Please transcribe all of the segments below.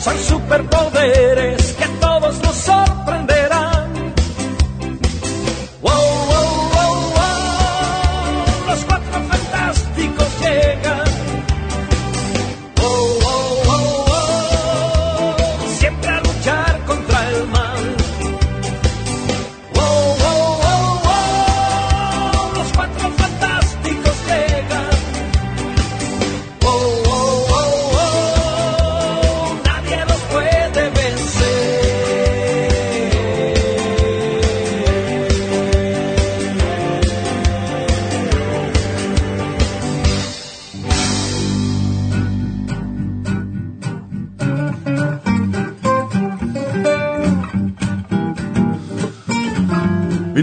Son superpoderes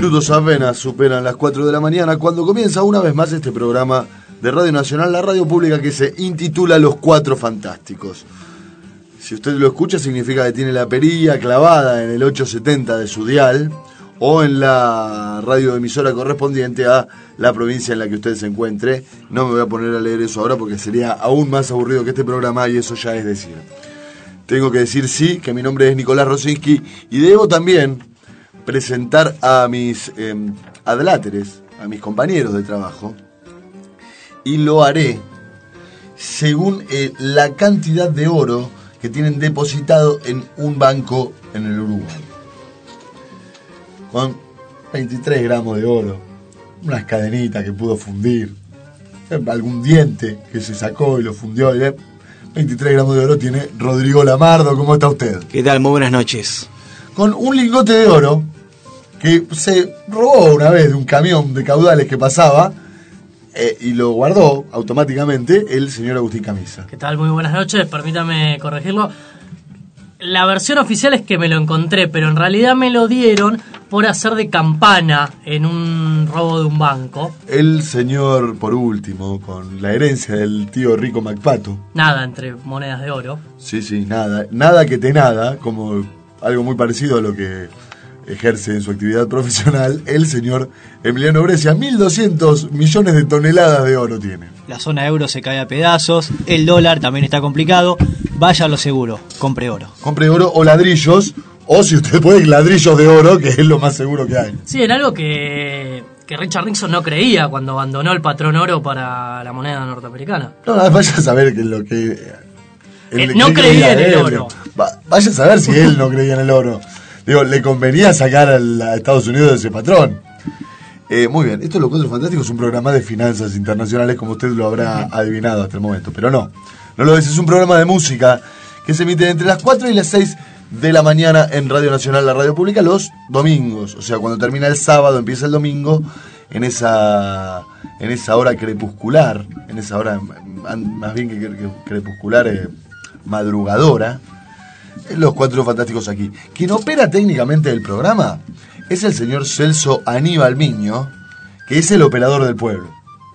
Minutos apenas superan las 4 de la mañana cuando comienza una vez más este programa de Radio Nacional, la radio pública que se intitula Los Cuatro Fantásticos. Si usted lo escucha significa que tiene la perilla clavada en el 870 de su dial o en la radioemisora correspondiente a la provincia en la que usted se encuentre. No me voy a poner a leer eso ahora porque sería aún más aburrido que este programa y eso ya es decir. Tengo que decir sí, que mi nombre es Nicolás Rosinski y debo también presentar a mis eh, adláteres, a mis compañeros de trabajo, y lo haré según eh, la cantidad de oro que tienen depositado en un banco en el Uruguay. Con 23 gramos de oro, unas cadenitas que pudo fundir, algún diente que se sacó y lo fundió. y, eh, 23 gramos de oro tiene Rodrigo Lamardo. ¿Cómo está usted? ¿Qué tal? Muy buenas noches. Con un lingote de oro que se robó una vez de un camión de caudales que pasaba eh, y lo guardó automáticamente el señor Agustín Camisa. ¿Qué tal? Muy buenas noches, permítame corregirlo. La versión oficial es que me lo encontré, pero en realidad me lo dieron por hacer de campana en un robo de un banco. El señor, por último, con la herencia del tío Rico Macpato. Nada entre monedas de oro. Sí, sí, nada, nada que te nada, como algo muy parecido a lo que ejerce en su actividad profesional el señor Emiliano Brescia. 1.200 millones de toneladas de oro tiene. La zona euro se cae a pedazos, el dólar también está complicado. Vaya a lo seguro, compre oro. Compre oro o ladrillos, o si usted puede, ladrillos de oro, que es lo más seguro que hay. Sí, en algo que, que Richard Nixon no creía cuando abandonó el patrón oro para la moneda norteamericana. No, vaya a saber que lo que... Él no creía en el oro. Va- vaya a saber si él no creía en el oro. Digo, le convenía sacar al- a Estados Unidos de ese patrón. Eh, muy bien, esto es Los Cuatro Fantásticos, es un programa de finanzas internacionales, como usted lo habrá adivinado hasta el momento. Pero no, no lo es, es un programa de música que se emite entre las 4 y las 6 de la mañana en Radio Nacional, la radio pública, los domingos. O sea, cuando termina el sábado, empieza el domingo, en esa, en esa hora crepuscular, en esa hora más bien que crepuscular, eh, madrugadora. Los cuatro fantásticos aquí. Quien opera técnicamente el programa es el señor Celso Aníbal Miño, que es el operador del pueblo.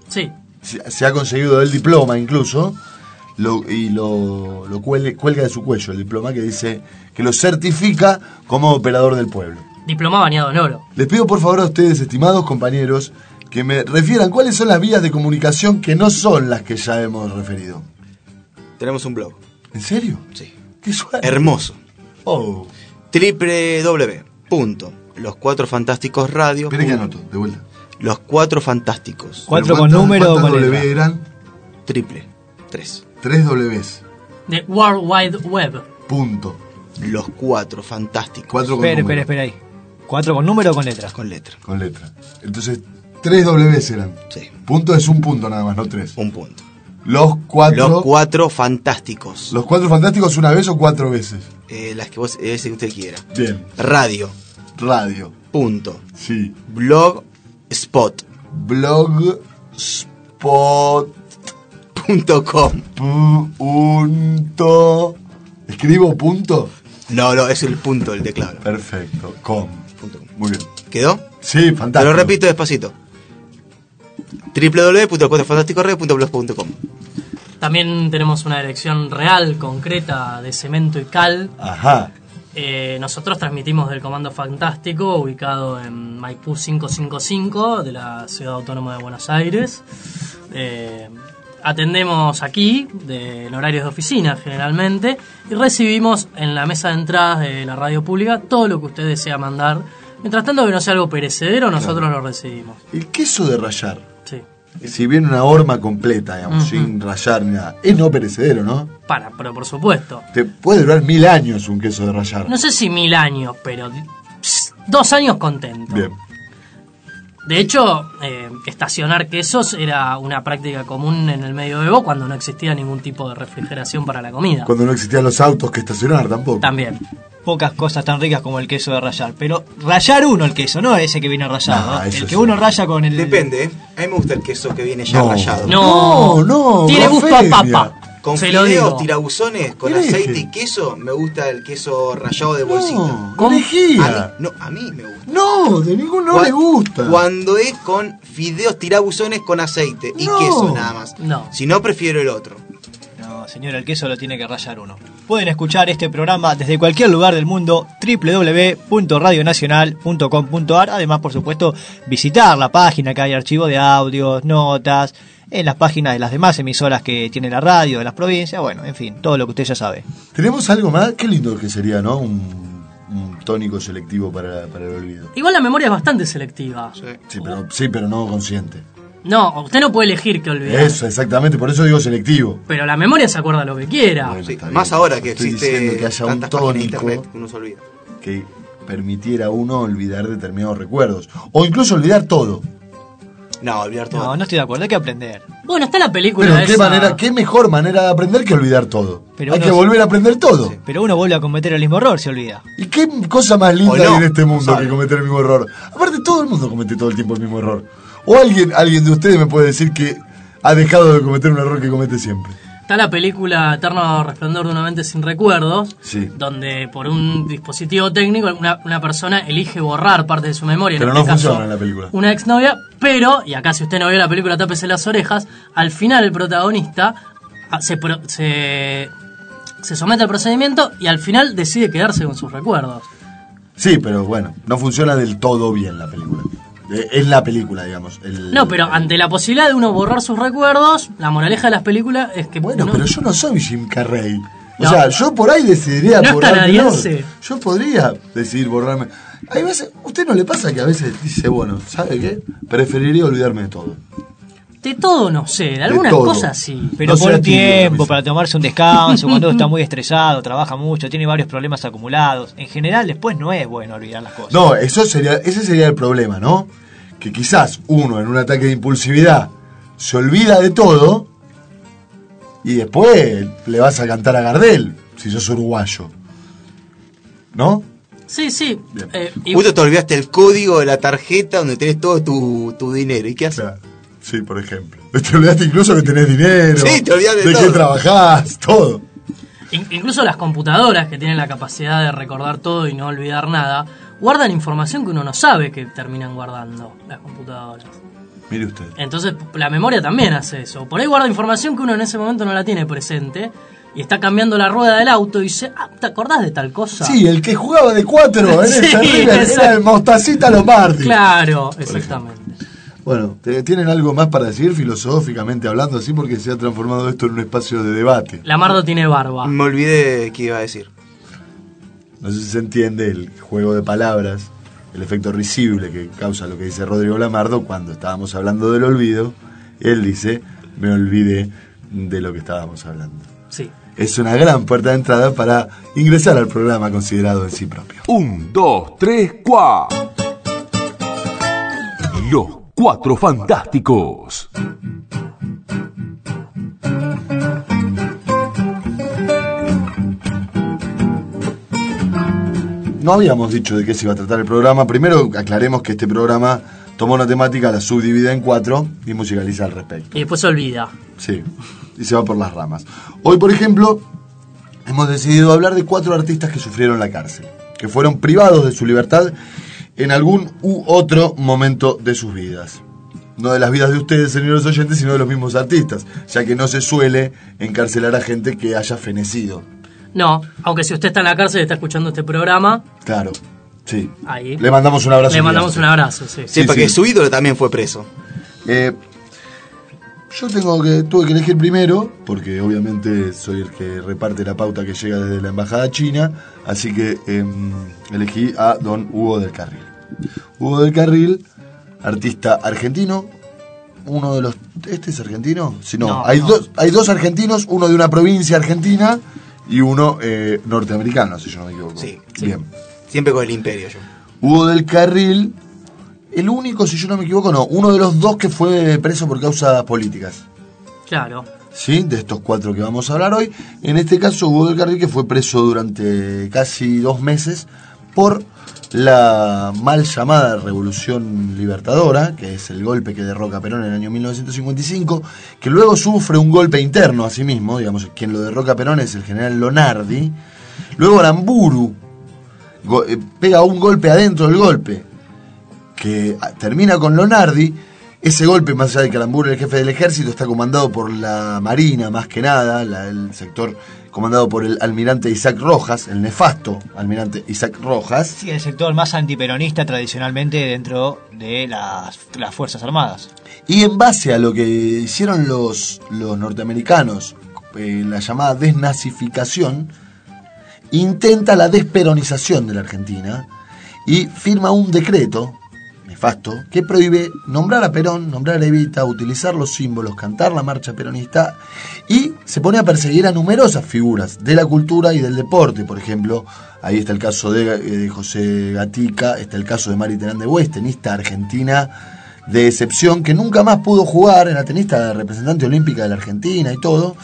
Sí, Se, se ha conseguido el diploma incluso, lo- y lo, lo cuelga, cuelga de su cuello el diploma que dice que lo certifica como operador del pueblo. diploma bañado en oro. Les pido por favor a ustedes, estimados compañeros, que me refieran cuáles son las vías de comunicación que no son las que ya hemos referido. Tenemos un blog. ¿En serio? Sí. Qué suerte. Hermoso. Oh. www.loscuatrofantásticosradio. Espere que anoto, de vuelta. Los cuatro fantásticos. Cuatro ¿Pero con número o con W letra. eran? Triple. Tres. Tres Ws. De World Wide Web. Punto. Los cuatro fantásticos. Cuatro con Espera, número. espera, espera ahí. ¿Cuatro con número o con letra? Con letra. Con letra. Entonces, tres Ws eran. Sí. Punto es un punto nada más, no tres. Un punto. Los cuatro. Los cuatro fantásticos. los cuatro fantásticos una vez o cuatro veces. Eh, las que vos, ese que usted quiera. Bien. Radio. Radio. Punto. Sí. Blog. Spot. Blogspot. Punto. ¿Escribo punto? No, no, es el punto el teclado. Perfecto. Com. Punto com. Muy bien. ¿Quedó? Sí, Te fantástico. lo repito despacito. www.cuatrofantásticosred.blog.com También tenemos una dirección real, concreta, de cemento y cal. Ajá. Eh, nosotros transmitimos del Comando Fantástico, ubicado en Maipú 555 de la Ciudad Autónoma de Buenos Aires. Eh, atendemos aquí, de, en horarios de oficina generalmente, y recibimos en la mesa de entradas de la radio pública todo lo que usted desea mandar. Mientras tanto que no sea algo perecedero, nosotros lo recibimos. El queso de rayar. Sí. Si viene una horma completa, digamos, sin rayar ni nada, es no perecedero, ¿no? Para, pero por supuesto. Te puede durar mil años un queso de rayar. No sé si mil años, pero pss, dos años contento. Bien. De hecho, eh, estacionar quesos era una práctica común en el medioevo cuando no existía ningún tipo de refrigeración para la comida. Cuando no existían los autos que estacionar tampoco. También. Pocas cosas tan ricas como el queso de rayar. Pero rayar uno el queso, no ese que viene rayado. Eso el que sí. uno raya con el. Depende, ¿eh? A mí me gusta el queso que viene ya No. rallado. No, No, no, Tiene gusto a papa. Con Se fideos, tirabuzones, con aceite y queso, me gusta el queso rallado de bolsita. No, ¿Cómo? A mí, no, a mí me gusta. No, de ninguno no Cuan- le gusta. Cuando es con fideos tirabuzones con aceite y No. queso nada más. No. Si no, prefiero el otro. No, señor, el queso lo tiene que rayar uno. Pueden escuchar este programa desde cualquier lugar del mundo, www.radionacional.com.ar. Además, por supuesto, visitar la página que hay archivo de audios, notas, en las páginas de las demás emisoras que tiene la radio, de las provincias, bueno, en fin, todo lo que usted ya sabe. ¿Tenemos algo más? Qué lindo que sería, ¿no? Un, un tónico selectivo para, para el olvido. Igual la memoria es bastante selectiva. Sí pero, sí, pero no consciente. No, usted no puede elegir qué olvidar. Eso, exactamente, por eso digo selectivo. Pero la memoria se acuerda lo que quiera. Bueno, Sí, está bien. más ahora que Estoy existe diciendo que haya un de tónico internet que uno se olvida. que permitiera a uno olvidar determinados recuerdos. O incluso olvidar todo. No, olvidar todo. No, no estoy de acuerdo, hay que aprender. Bueno, está la película Pero qué esa- manera, qué mejor manera de aprender que olvidar todo. Pero Hay que volver a aprender todo. Pero uno vuelve a cometer el mismo error, se olvida. ¿Y qué cosa más linda no, hay en este mundo sabe. que cometer el mismo error? Aparte, todo el mundo comete todo el tiempo el mismo error. O alguien, alguien de ustedes me puede decir que ha dejado de cometer un error que comete siempre. Está la película Eterno Resplandor de una mente sin recuerdos, Sí. donde por un dispositivo técnico una, una persona elige borrar parte de su memoria. en Pero este no caso, funciona en la película. Una exnovia, pero, y acá si usted no vio la película, tápese las orejas, al final el protagonista ah, se, pro- se, se somete al procedimiento y al final decide quedarse con sus recuerdos. Sí, pero bueno, no funciona del todo bien la película. Eh, Es la película, digamos. el- No, pero ante la posibilidad de uno borrar sus recuerdos, la moraleja de las películas es que Bueno, uno- pero yo no soy Jim Carrey. O No. sea, yo por ahí decidiría No borrarme. Yo podría decidir borrarme. Hay veces, ¿usted no le pasa que a veces dice, bueno, ¿sabe qué? Preferiría olvidarme de todo. De todo no sé, de algunas cosas sí. Pero No por tiempo, para tomarse un descanso, cuando uno está muy estresado, trabaja mucho, tiene varios problemas acumulados. En general, después no es bueno olvidar las cosas. No, eso sería, ese sería el problema, ¿no? Que quizás uno en un ataque de impulsividad se olvida de todo y después le vas a cantar a Gardel, si sos uruguayo. ¿No? Sí, sí. Eh, y- Justo te olvidaste el código de la tarjeta donde tenés todo tu, tu dinero. ¿Y qué haces? Sí, por ejemplo. Te olvidaste incluso que tenés dinero. Sí, te olvidás de de todo. trabajás, todo. in- incluso las computadoras que tienen la capacidad de recordar todo y no olvidar nada, guardan información que uno no sabe que terminan guardando las computadoras. Mire usted. Entonces la memoria también hace eso. Por ahí guarda información que uno en ese momento no la tiene presente y está cambiando la rueda del auto y dice, ah, ¿te acordás de tal cosa? Sí, el que jugaba de cuatro en Sí, esa era el Mostacita Lombardi. Claro, exactamente. Bueno, ¿te- ¿tienen algo más para decir filosóficamente hablando así? Porque se ha transformado esto en un espacio de debate. Lamardo tiene barba. Me olvidé qué iba a decir. No sé si se entiende el juego de palabras el efecto risible que causa lo que dice Rodrigo Lamardo cuando estábamos hablando del olvido, él dice, me olvidé de lo que estábamos hablando. Sí. Es una gran puerta de entrada para ingresar al programa considerado en sí propio. Un, dos, tres, cuá. Los cuatro fantásticos. No habíamos dicho de qué se iba a tratar el programa. Primero aclaremos que este programa toma una temática, la subdivide en cuatro y musicaliza al respecto. Y después se olvida. Sí, y se va por las ramas. Hoy, por ejemplo, hemos decidido hablar de cuatro artistas que sufrieron la cárcel, que fueron privados de su libertad en algún u otro momento de sus vidas. No de las vidas de ustedes, señores oyentes, sino de los mismos artistas, ya que no se suele encarcelar a gente que haya fenecido. No, aunque si usted está en la cárcel y está escuchando este programa, Claro, sí. ahí Le mandamos un abrazo. le mandamos un abrazo, sí. Sí, Sí, porque sí. su ídolo también fue preso. Eh, yo tengo que, tuve que elegir primero, porque obviamente soy el que reparte la pauta que llega desde la embajada china, así que em, elegí a don Hugo del Carril. Hugo del Carril, artista argentino, uno de los... ¿Este es argentino? Sí, no, No, hay, no. Dos, hay dos argentinos, uno de una provincia argentina y uno eh, norteamericano, si yo no me equivoco. Sí, sí. Bien. Siempre con el imperio yo. Hugo del Carril, el único, si yo no me equivoco, no, uno de los dos que fue preso por causas políticas. Claro. ¿Sí? De estos cuatro que vamos a hablar hoy. En este caso, Hugo del Carril, que fue preso durante casi dos meses por la mal llamada Revolución Libertadora, que es el golpe que derroca a Perón en el año 1955, que luego sufre un golpe interno a sí mismo, digamos, quien lo derroca a Perón es el general Lonardi. Luego Aramburu eh, pega un golpe adentro del golpe, que termina con Lonardi. Ese golpe, más allá de que Aramburu es el jefe del ejército, está comandado por la Marina, más que nada, la- el sector comandado por el almirante Isaac Rojas, el nefasto almirante Isaac Rojas. Sí, el sector más antiperonista tradicionalmente dentro de las, las Fuerzas Armadas. Y en base a lo que hicieron los, los norteamericanos, eh, la llamada desnazificación, intenta la desperonización de la Argentina y firma un decreto que prohíbe nombrar a Perón, nombrar a Evita, utilizar los símbolos, cantar la marcha peronista y se pone a perseguir a numerosas figuras de la cultura y del deporte, por ejemplo, ahí está el caso de, eh, de José Gatica, está el caso de Mari Terán de Bues, tenista argentina de excepción que nunca más pudo jugar, era tenista representante olímpica de la Argentina y todo,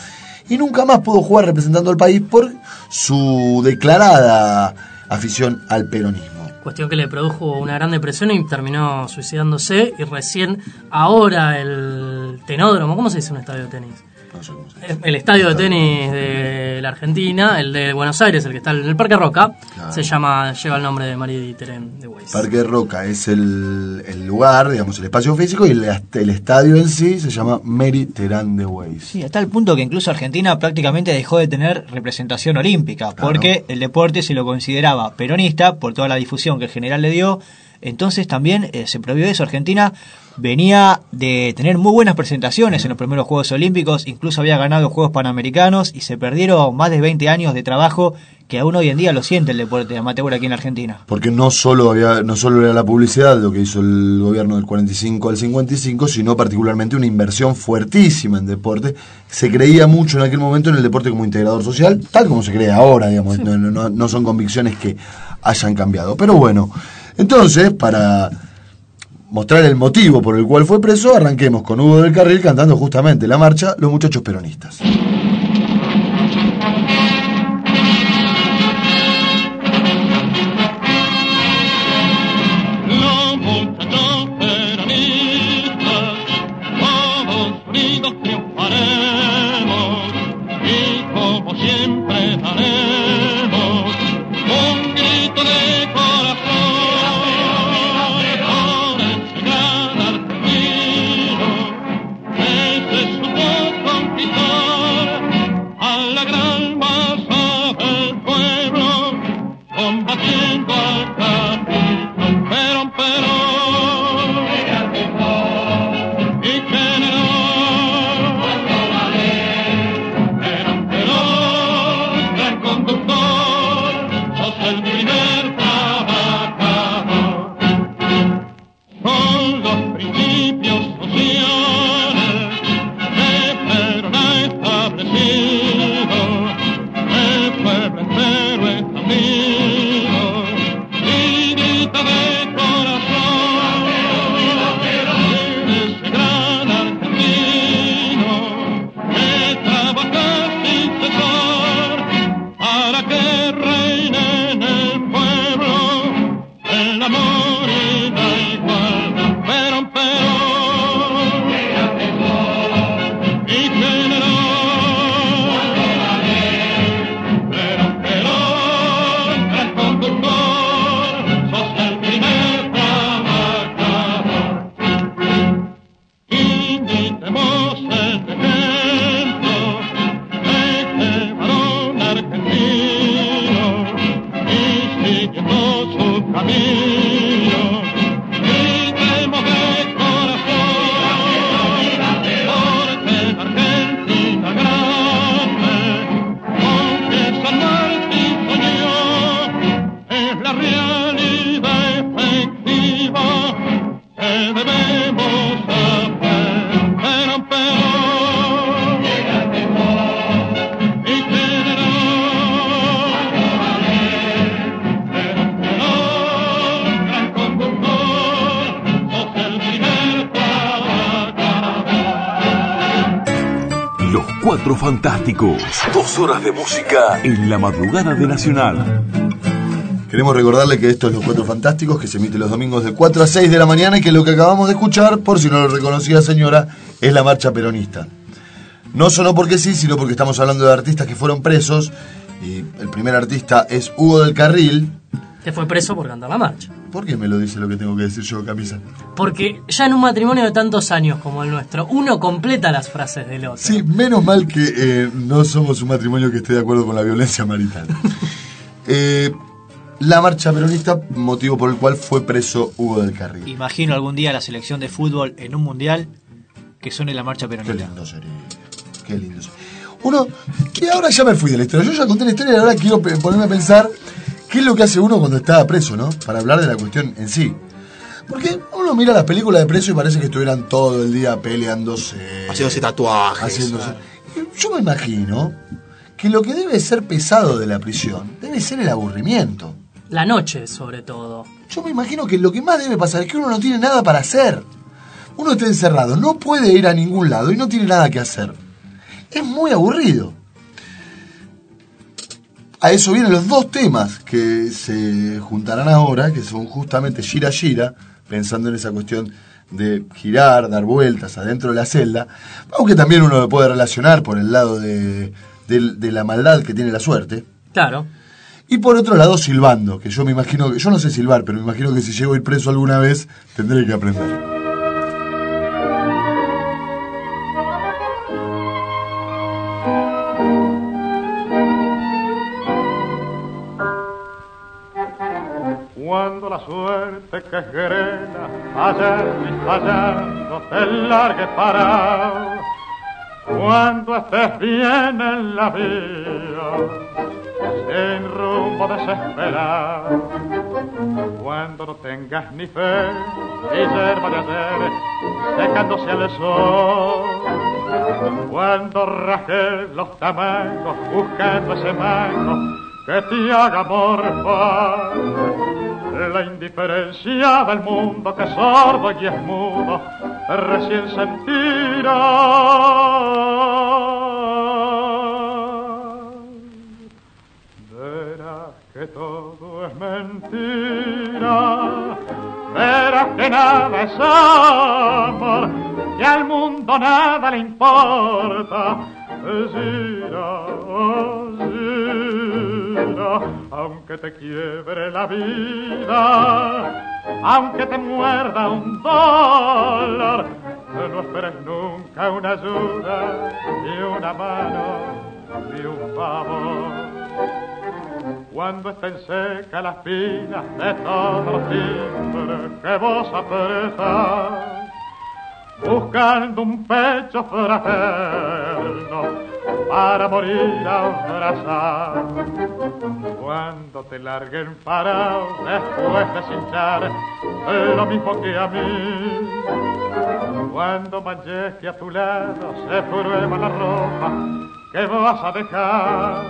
y nunca más pudo jugar representando al país por su declarada afición al peronismo. Cuestión que le produjo una gran depresión y terminó suicidándose. Y recién, ahora, el tenódromo, ¿cómo se dice un estadio de tenis? No sé cómo se El estadio de tenis de la Argentina, el de Buenos Aires, el que está en el Parque Roca. Se llama, lleva el nombre de María Terén de Weiss. Parque Roca es el, el lugar, digamos, el espacio físico y el, el estadio en sí se llama Mary Terán de Weiss. Sí, hasta el punto que incluso Argentina prácticamente dejó de tener representación olímpica, porque el deporte se lo consideraba peronista por toda la difusión que el general le dio. Entonces también eh, se prohibió eso. Argentina venía de tener muy buenas presentaciones en los primeros Juegos Olímpicos, incluso había ganado Juegos Panamericanos y se perdieron más de 20 años de trabajo que aún hoy en día lo siente el deporte amateur aquí en Argentina. Porque no solo, había, no solo era la publicidad lo que hizo el gobierno del 45 al 55, sino particularmente una inversión fuertísima en deporte. Se creía mucho en aquel momento en el deporte como integrador social, tal como se cree ahora, digamos. No, no- no- no son convicciones que hayan cambiado. Pero bueno, entonces, para mostrar el motivo por el cual fue preso, arranquemos con Hugo del Carril cantando justamente la marcha Los Muchachos Peronistas. Cuatro Fantásticos. Dos horas de música en la madrugada de Nacional. Queremos recordarle que esto es Los Cuatro Fantásticos, que se emite los domingos de 4 a 6 de la mañana y que lo que acabamos de escuchar, por si no lo reconocía señora, es la marcha peronista. No solo porque sí, sino porque estamos hablando de artistas que fueron presos y el primer artista es Hugo del Carril. Que fue preso por cantar la marcha. ¿Por qué me lo dice lo que tengo que decir yo, Camisa? Porque ya en un matrimonio de tantos años como el nuestro, uno completa las frases del otro. Sí, menos mal que eh, no somos un matrimonio que esté de acuerdo con la violencia marital. Eh, la marcha peronista, motivo por el cual fue preso Hugo del Carril. Imagino algún día la selección de fútbol en un mundial que suene la marcha Qué peronista. lindo sería. Qué lindo sería. Uno, que ahora ya me fui de la historia. Yo ya conté la historia y ahora quiero ponerme a pensar qué es lo que hace uno cuando está preso, ¿no? Para hablar de la cuestión en sí. Porque uno mira las películas de preso y parece que estuvieran todo el día peleándose. Haciéndose tatuajes. haciéndose. Yo me imagino que lo que debe ser pesado de la prisión debe ser el aburrimiento. La noche, sobre todo. Yo me imagino que lo que más debe pasar es que uno no tiene nada para hacer. Uno está encerrado, no puede ir a ningún lado y no tiene nada que hacer. Es muy aburrido. A eso vienen los dos temas que se juntarán ahora, que son justamente Gira Gira, pensando en esa cuestión de girar, dar vueltas adentro de la celda, aunque también uno lo puede relacionar por el lado de, de- de la maldad que tiene la suerte. Claro. Y por otro lado, silbando, que yo me imagino que, yo no sé silbar, pero me imagino que si llego a ir preso alguna vez, tendré que aprender. Suerte que grena ayer y fallando te largue parado, cuando estés bien en la vida, sin rumbo desesperado, cuando no tengas ni fe y hierba de ayer secándose al sol, cuando rajes los tamangos buscando ese mango que te haga morfar. La indiferencia del mundo que es sordo y es mudo recién sentirá verás que todo es mentira verás que nada es amor que al mundo nada le importa. Gira, gira, aunque te quiebre la vida, aunque te muerda un dolor, no esperes nunca una ayuda, ni una mano, ni un favor. Cuando estén secas las pilas de todos los timbres que vos apretas, buscando un pecho fraterno para morir abrazar. Cuando te larguen parado después de cinchar, lo mismo que a mí. Cuando manches a tu lado se prueba la ropa que vas a dejar.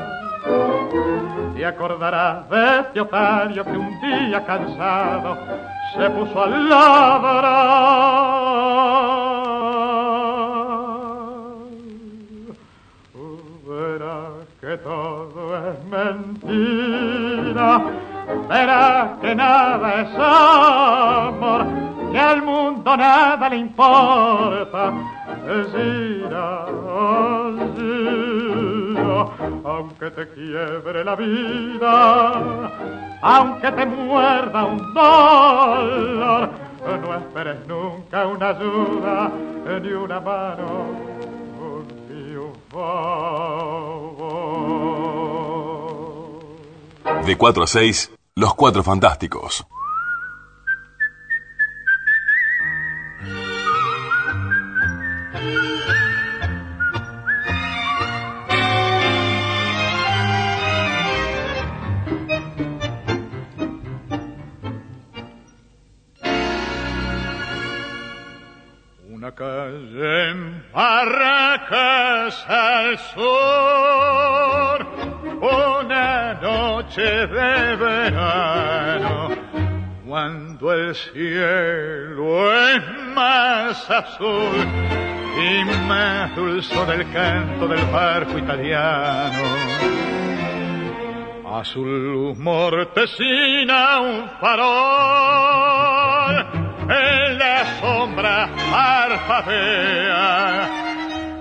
Te acordarás de este otario que un día cansado se puso a ladrar. Que todo es mentira, verás que nada es amor, que al mundo nada le importa. Gira, gira, aunque te quiebre la vida, aunque te muerda un dolor, no esperes nunca una ayuda ni una mano un favor. De 4 a 6, Los Cuatro Fantásticos. Una calle en Barracas al sur, una noche de verano, cuando el cielo es más azul y más dulce del canto del barco italiano. Azul luz mortecina, un farol, en la sombra parpadea,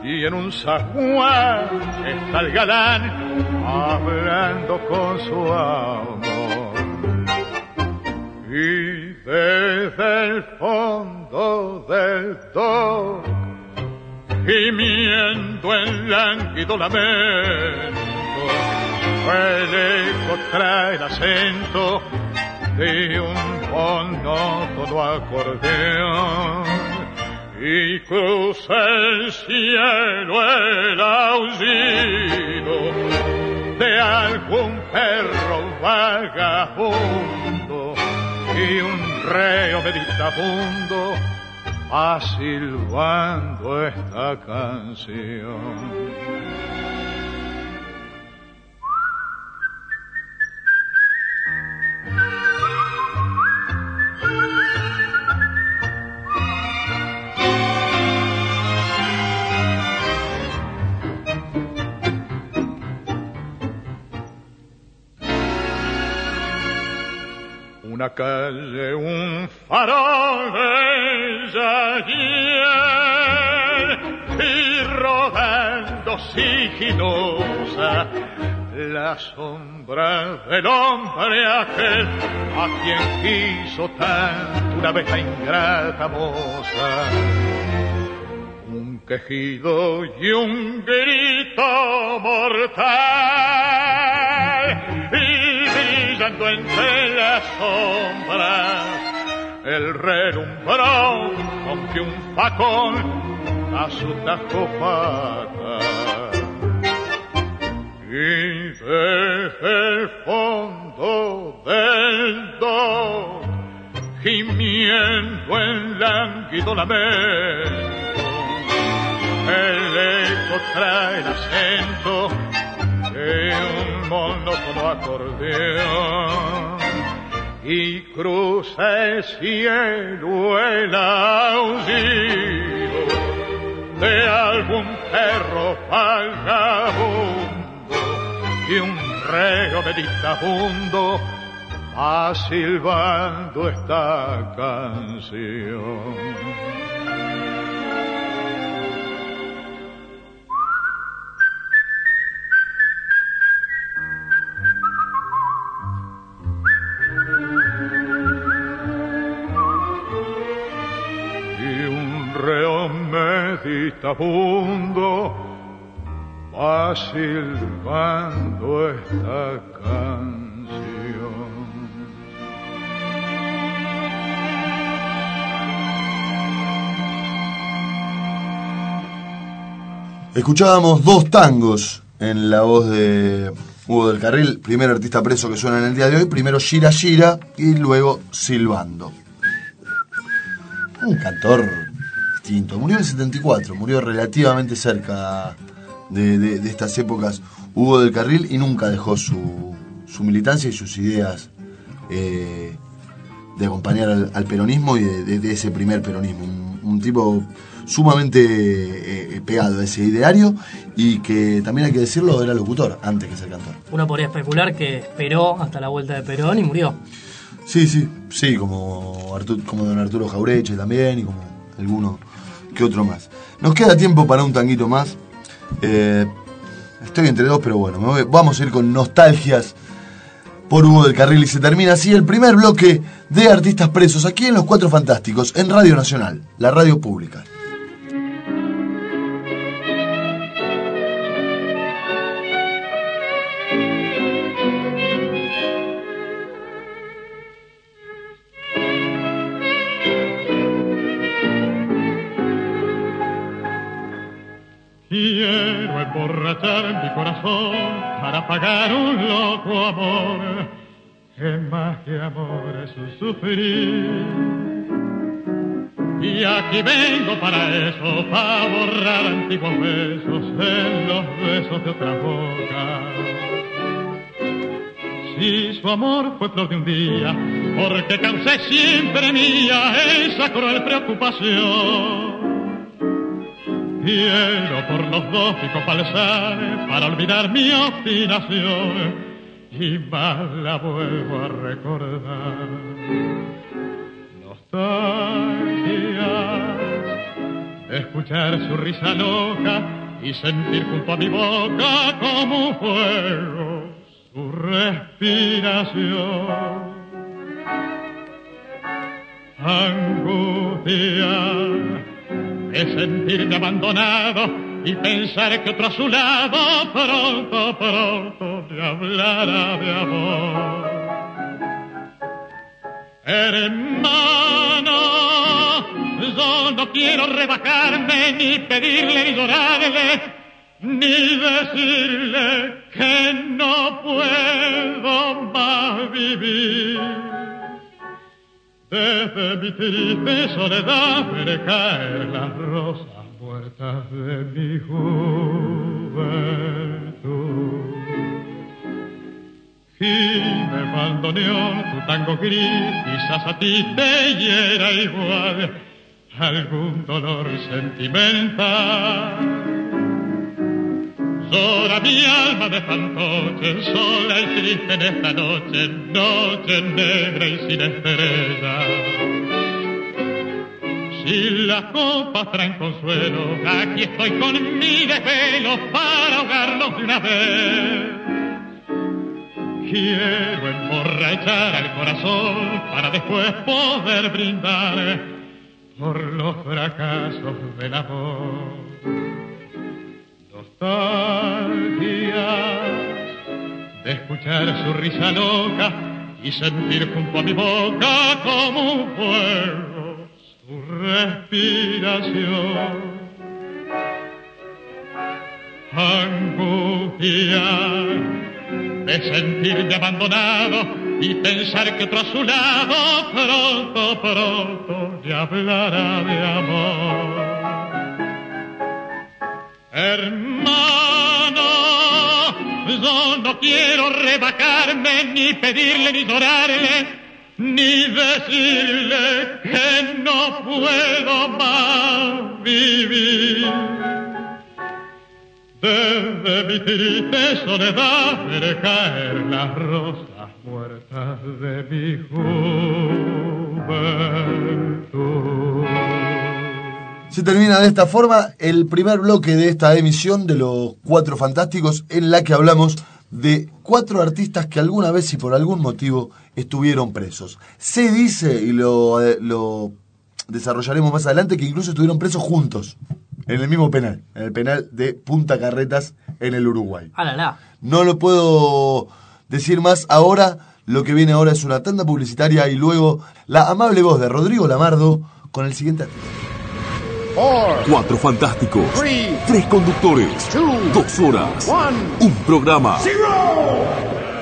y en un zaguán está el galán hablando con su amor. Y desde el fondo del dock, gimiendo en lánguido lamento, el eco trae el acento de un monótono acordeón y cruza el cielo el aullido de algún perro vagabundo y un reo meditabundo va silbando esta canción. Una calle, un farol de ayer y rodando sigilosa la sombra del hombre aquel a quien quiso tanto una vez la ingrata moza. Un quejido y un grito mortal sombras el relumbrón con que un facón a su tajo fatal y desde el fondo del do gimiendo en lánguido lamento el eco trae el acento de un monótono acordeón y cruza el cielo el aullido de algún perro vagabundo y un reo meditabundo va silbando esta canción. Va silbando esta canción. Escuchábamos dos tangos en la voz de Hugo del Carril, primer artista preso que suena en el día de hoy, primero Gira Gira y luego Silbando. Un cantor distinto, murió en el 74, murió relativamente cerca de, de- de estas épocas Hugo del Carril y nunca dejó su, su militancia y sus ideas eh, de acompañar al, al peronismo y de, ese primer peronismo. Un, un tipo sumamente eh, pegado a ese ideario y que también hay que decirlo, era locutor antes que ser cantor. Uno podría especular que esperó hasta la vuelta de Perón y murió. Sí, sí, sí, como, como don Arturo Jaureche también y como alguno que otro más. Nos queda tiempo para un tanguito más. Eh, estoy entre dos, pero bueno, vamos a ir con nostalgias por Hugo del Carril y se termina así el primer bloque de artistas presos aquí en Los Cuatro Fantásticos, en Radio Nacional, la radio pública. Emborrachar mi corazón para pagar un loco amor, que más que amor es sufrir. Y aquí vengo para eso, para borrar antiguos besos en los besos de otra boca. Si su amor fue flor de un día, porque causé siempre mía esa cruel preocupación. Quiero por los dos picos falsar para olvidar mi obstinación y más la vuelvo a recordar. Nostalgia, escuchar su risa loca y sentir junto a mi boca como un fuego su respiración. Angustia de sentirme abandonado y pensar que otro a su lado pronto, pronto me hablará de amor. Hermano, yo no quiero rebajarme, ni pedirle, ni llorarle, ni decirle que no puedo más vivir. Desde mi triste soledad veré caer las rosas muertas de mi juventud. Gime bandoneón, tu tango gris, quizás a ti te hiera igual algún dolor sentimental. Llora mi alma de fantoche, sola y triste en esta noche, noche negra y sin estrella. Si las copas traen aquí estoy con mi desvelo para ahogarlos de una vez. Quiero emborrachar al corazón para después poder brindar por los fracasos del amor. Nostalgias de escuchar su risa loca y sentir junto a mi boca como un fuego su respiración. Angustia de sentirme abandonado y pensar que a su lado pronto, pronto ya hablará de amor. Hermano, yo no quiero rebajarme, ni pedirle, ni llorarle, ni decirle que no puedo más vivir. Desde mi triste soledad veré caer las rosas muertas de mi juventud. Se termina de esta forma el primer bloque de esta emisión de los Cuatro Fantásticos en la que hablamos de cuatro artistas que alguna vez y por algún motivo estuvieron presos. Se dice, y lo, eh, lo desarrollaremos más adelante, que incluso estuvieron presos juntos, en el mismo penal, en el penal de Punta Carretas en el Uruguay. Ah. No lo puedo decir más ahora, lo que viene ahora es una tanda publicitaria y luego la amable voz de Rodrigo Lamardo con el siguiente Cuatro fantásticos. Tres conductores. Dos horas. Un programa.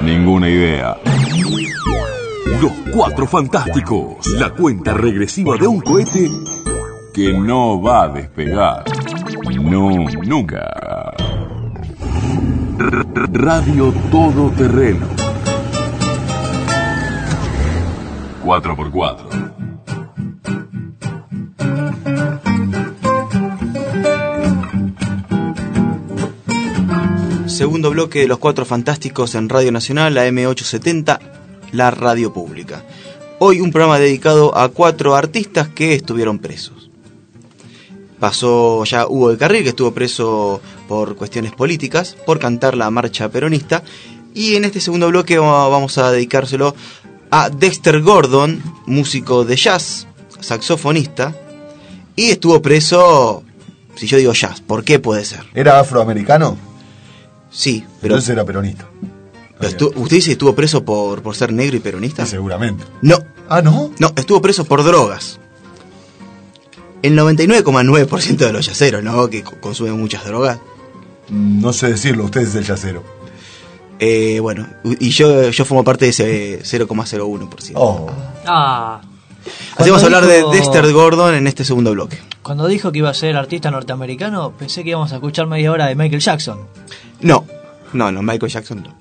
Ninguna idea. Los Cuatro Fantásticos. La cuenta regresiva de un cohete que no va a despegar. No, nunca. R- Radio Todoterreno. 4x4. Segundo bloque de los Cuatro Fantásticos en Radio Nacional, la M870, la radio pública. Hoy un programa dedicado a cuatro artistas que estuvieron presos. Pasó ya Hugo de Carril, que estuvo preso por cuestiones políticas, por cantar la marcha peronista. Y en este segundo bloque va- vamos a dedicárselo a Dexter Gordon, músico de jazz, saxofonista. Y estuvo preso, si yo digo jazz, ¿por qué puede ser? ¿Era afroamericano? Sí, pero Entonces era peronista. Estu- ¿Usted dice que estuvo preso por, por ser negro y peronista? Seguramente. No, Ah, ¿no? no, estuvo preso por drogas. El 99,9% de los yaceros, ¿no? Que co- consumen muchas drogas. No sé decirlo, usted es el yacero. Eh, bueno, y yo, yo formo parte de ese 0,01%. Oh, Ah, Así vamos a hablar de Dexter Gordon en este segundo bloque. Cuando dijo que iba a ser artista norteamericano, pensé que íbamos a escuchar media hora de Michael Jackson. No, no, no, Michael Jackson no.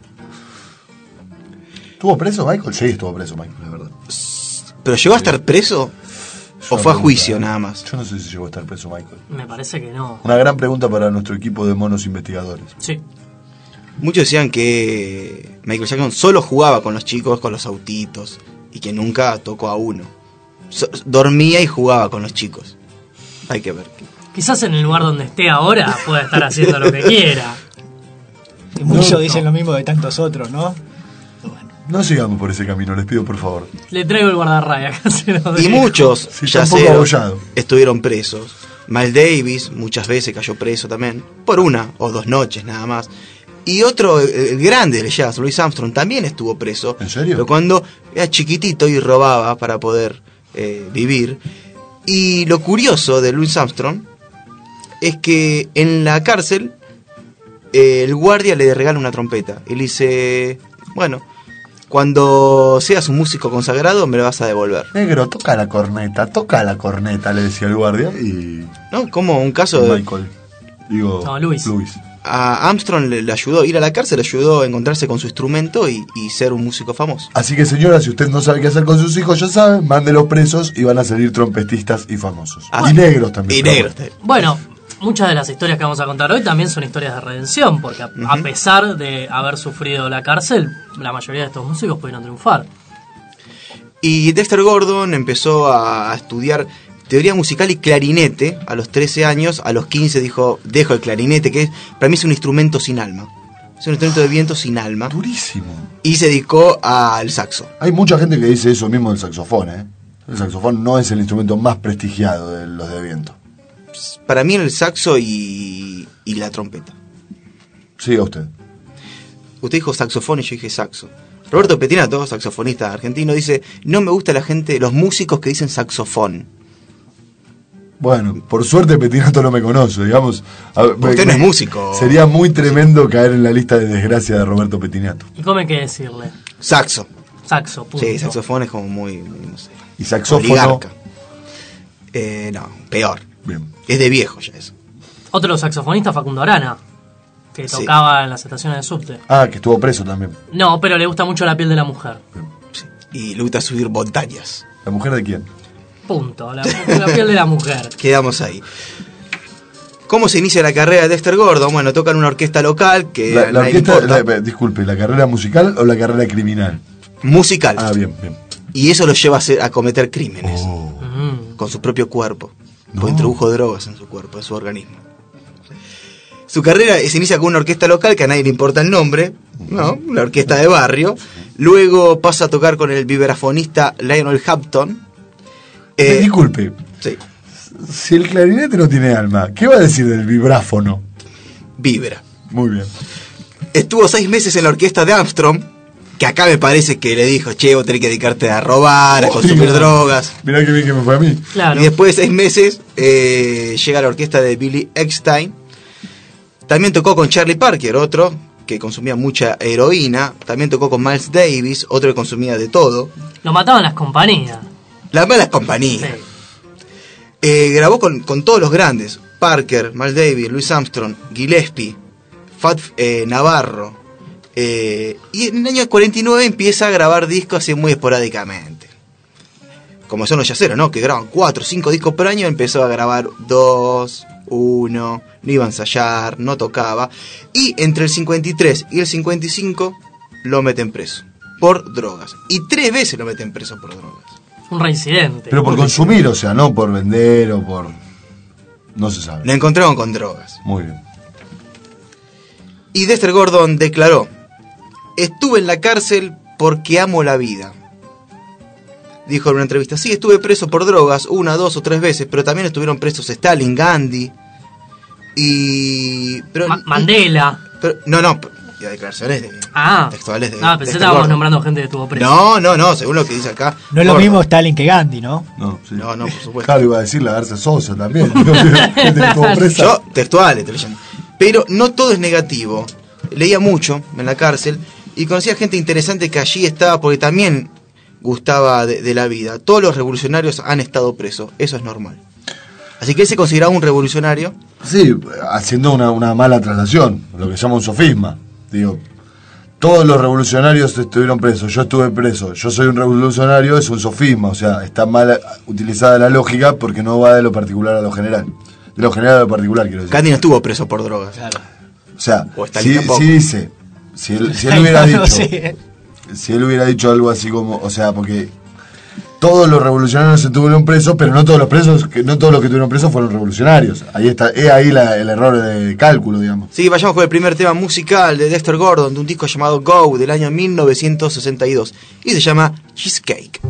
¿Estuvo preso Michael? Sí, estuvo preso Michael, la verdad. ¿Pero llegó a estar preso? ¿O Yo fue a juicio nada más? Yo no sé si llegó a estar preso Michael. Me parece que no. Una gran pregunta para nuestro equipo de monos investigadores. Sí. Muchos decían que Michael Jackson solo jugaba con los chicos, con los autitos, y que nunca tocó a uno. So- dormía y jugaba con los chicos. Hay que ver. Quizás en el lugar donde esté ahora pueda estar haciendo lo que quiera. Y muchos dicen lo mismo de tantos otros, ¿no? No sigamos por ese camino, les pido por favor. Le traigo el guardarraya Y muchos Sí, abollado. estuvieron presos. Miles Davis muchas veces cayó preso también, por una o dos noches nada más. Y otro el grande del jazz, Louis Armstrong, también estuvo preso. ¿En serio? Pero cuando era chiquitito y robaba para poder eh, vivir. Y lo curioso de Louis Armstrong es que en la cárcel eh, el guardia le regala una trompeta. Y le dice, bueno, cuando seas un músico consagrado me lo vas a devolver. Negro, toca la corneta, toca la corneta, le decía el guardia. Y ¿No? Como un caso de... Michael. Digo, No, Luis. a Armstrong le, le ayudó, ir a la cárcel le ayudó a encontrarse con su instrumento y, y ser un músico famoso. Así que señora, si usted no sabe qué hacer con sus hijos, ya saben, mándelos presos y van a salir trompetistas y famosos. Ah. y negros también. Y pero negro. bueno. Muchas de las historias que vamos a contar hoy también son historias de redención, porque a, a pesar de haber sufrido la cárcel, la mayoría de estos músicos pudieron triunfar. Y Dexter Gordon empezó a estudiar teoría musical y clarinete a los 13 años. A los 15 dijo, dejo el clarinete, que es, para mí es un instrumento sin alma. Es un instrumento de viento sin alma. Durísimo. Y se dedicó al saxo. Hay mucha gente que dice eso mismo del saxofón, ¿eh? El saxofón no es el instrumento más prestigiado de los de viento. Para mí el saxo y, y la trompeta. Siga usted. Usted dijo saxofón y yo dije saxo. Roberto Petinato, saxofonista argentino, dice, no me gusta la gente, los músicos que dicen saxofón. Bueno, por suerte Petinato no me conoce, digamos. A Usted no es músico. Sería muy tremendo caer en la lista de desgracia de Roberto Petinato. ¿Y cómo hay que decirle? Saxo. Saxo, punto. Sí, saxofón es como muy, muy, no sé. Y saxófono. Eh, no, peor. Bien. Es de viejo ya eso. Otro saxofonista, Facundo Arana, que Sí. tocaba en las estaciones de subte. Ah, que estuvo preso también. No, pero le gusta mucho la piel de la mujer. Sí. Y le gusta subir montañas. ¿La mujer de quién? Punto. La, la piel de la mujer. Quedamos ahí. ¿Cómo se inicia la carrera de Dexter Gordon? Bueno, toca en una orquesta local que La, orquesta, la- disculpe, ¿la carrera musical o la carrera criminal? musical. Ah, bien, bien. Y eso lo lleva a, cometer crímenes Oh. Con su propio cuerpo. No. Introdujo drogas en su cuerpo, en su organismo. Su carrera se inicia con una orquesta local que a nadie le importa el nombre, ¿no? La orquesta de barrio. Luego pasa a tocar con el vibrafonista Lionel Hampton. Eh, Eh, disculpe, sí, si el clarinete no tiene alma, ¿qué va a decir del vibráfono? vibra. Muy bien. Estuvo seis meses en la orquesta de Armstrong, que acá me parece que le dijo, che, vos tenés que dedicarte a robar, a consumir Hostia. drogas. Mirá que bien que me fue a mí. Claro. Y después de seis meses eh, llega a la orquesta de Billy Eckstein. También tocó con Charlie Parker, otro que consumía mucha heroína. También tocó con Miles Davis, otro que consumía de todo. Lo mataban las compañías. Las malas compañías. Sí. Eh, grabó con, con todos los grandes. Parker, Miles Davis, Louis Armstrong, Gillespie, Fat eh, Navarro. Eh, y en el año 49 empieza a grabar discos así muy esporádicamente. Como son los yaceros, ¿no? Que graban 4 o 5 discos por año, empezó a grabar 2, 1, no iba a ensayar, no tocaba. Y entre el 53 y el 55 lo meten preso por drogas. Y tres veces lo meten preso por drogas. Un reincidente. Pero por consumir, o sea, no por vender o por... No se sabe. Lo encontraron con drogas. Muy bien. Y Dexter Gordon declaró, estuve en la cárcel porque amo la vida. Dijo en una entrevista, sí, estuve preso por drogas una, dos o tres veces, pero también estuvieron presos Stalin, Gandhi y... Pero, Ma- Mandela. pero- no, no, y hay declaraciones de, Ah. textuales de... Ah, pensé que estábamos nombrando gente que estuvo presa. No, no, no, según lo que dice acá. No es lo mismo Stalin que Gandhi, ¿no? No, sí. No, no, por supuesto. Claro, iba a decir la Garza Sosa también. Gente que estuvo presa. Yo, textuales, estoy leyendo. Pero no todo es negativo. Leía mucho en la cárcel y conocía gente interesante que allí estaba porque también gustaba de, de la vida. Todos los revolucionarios han estado presos, eso es normal. Así que él se consideraba un revolucionario. Sí, haciendo una, una mala traslación, lo que se llama un sofisma. Digo, todos los revolucionarios estuvieron presos, yo estuve preso, yo soy un revolucionario, es un sofisma, o sea, está mal utilizada la lógica porque no va de lo particular a lo general. De lo general a lo particular, quiero decir. No estuvo preso por drogas. O sea, O si, dice, si él, si él hubiera dicho. Si él hubiera dicho algo así como, o sea, porque todos los revolucionarios estuvieron presos, pero no todos los presos, que no todos los que estuvieron presos fueron revolucionarios. Ahí está, es ahí el error de cálculo, digamos. Sí, vayamos con el primer tema musical de Dexter Gordon, de un disco llamado Go, del año 1962. Y se llama Cheesecake.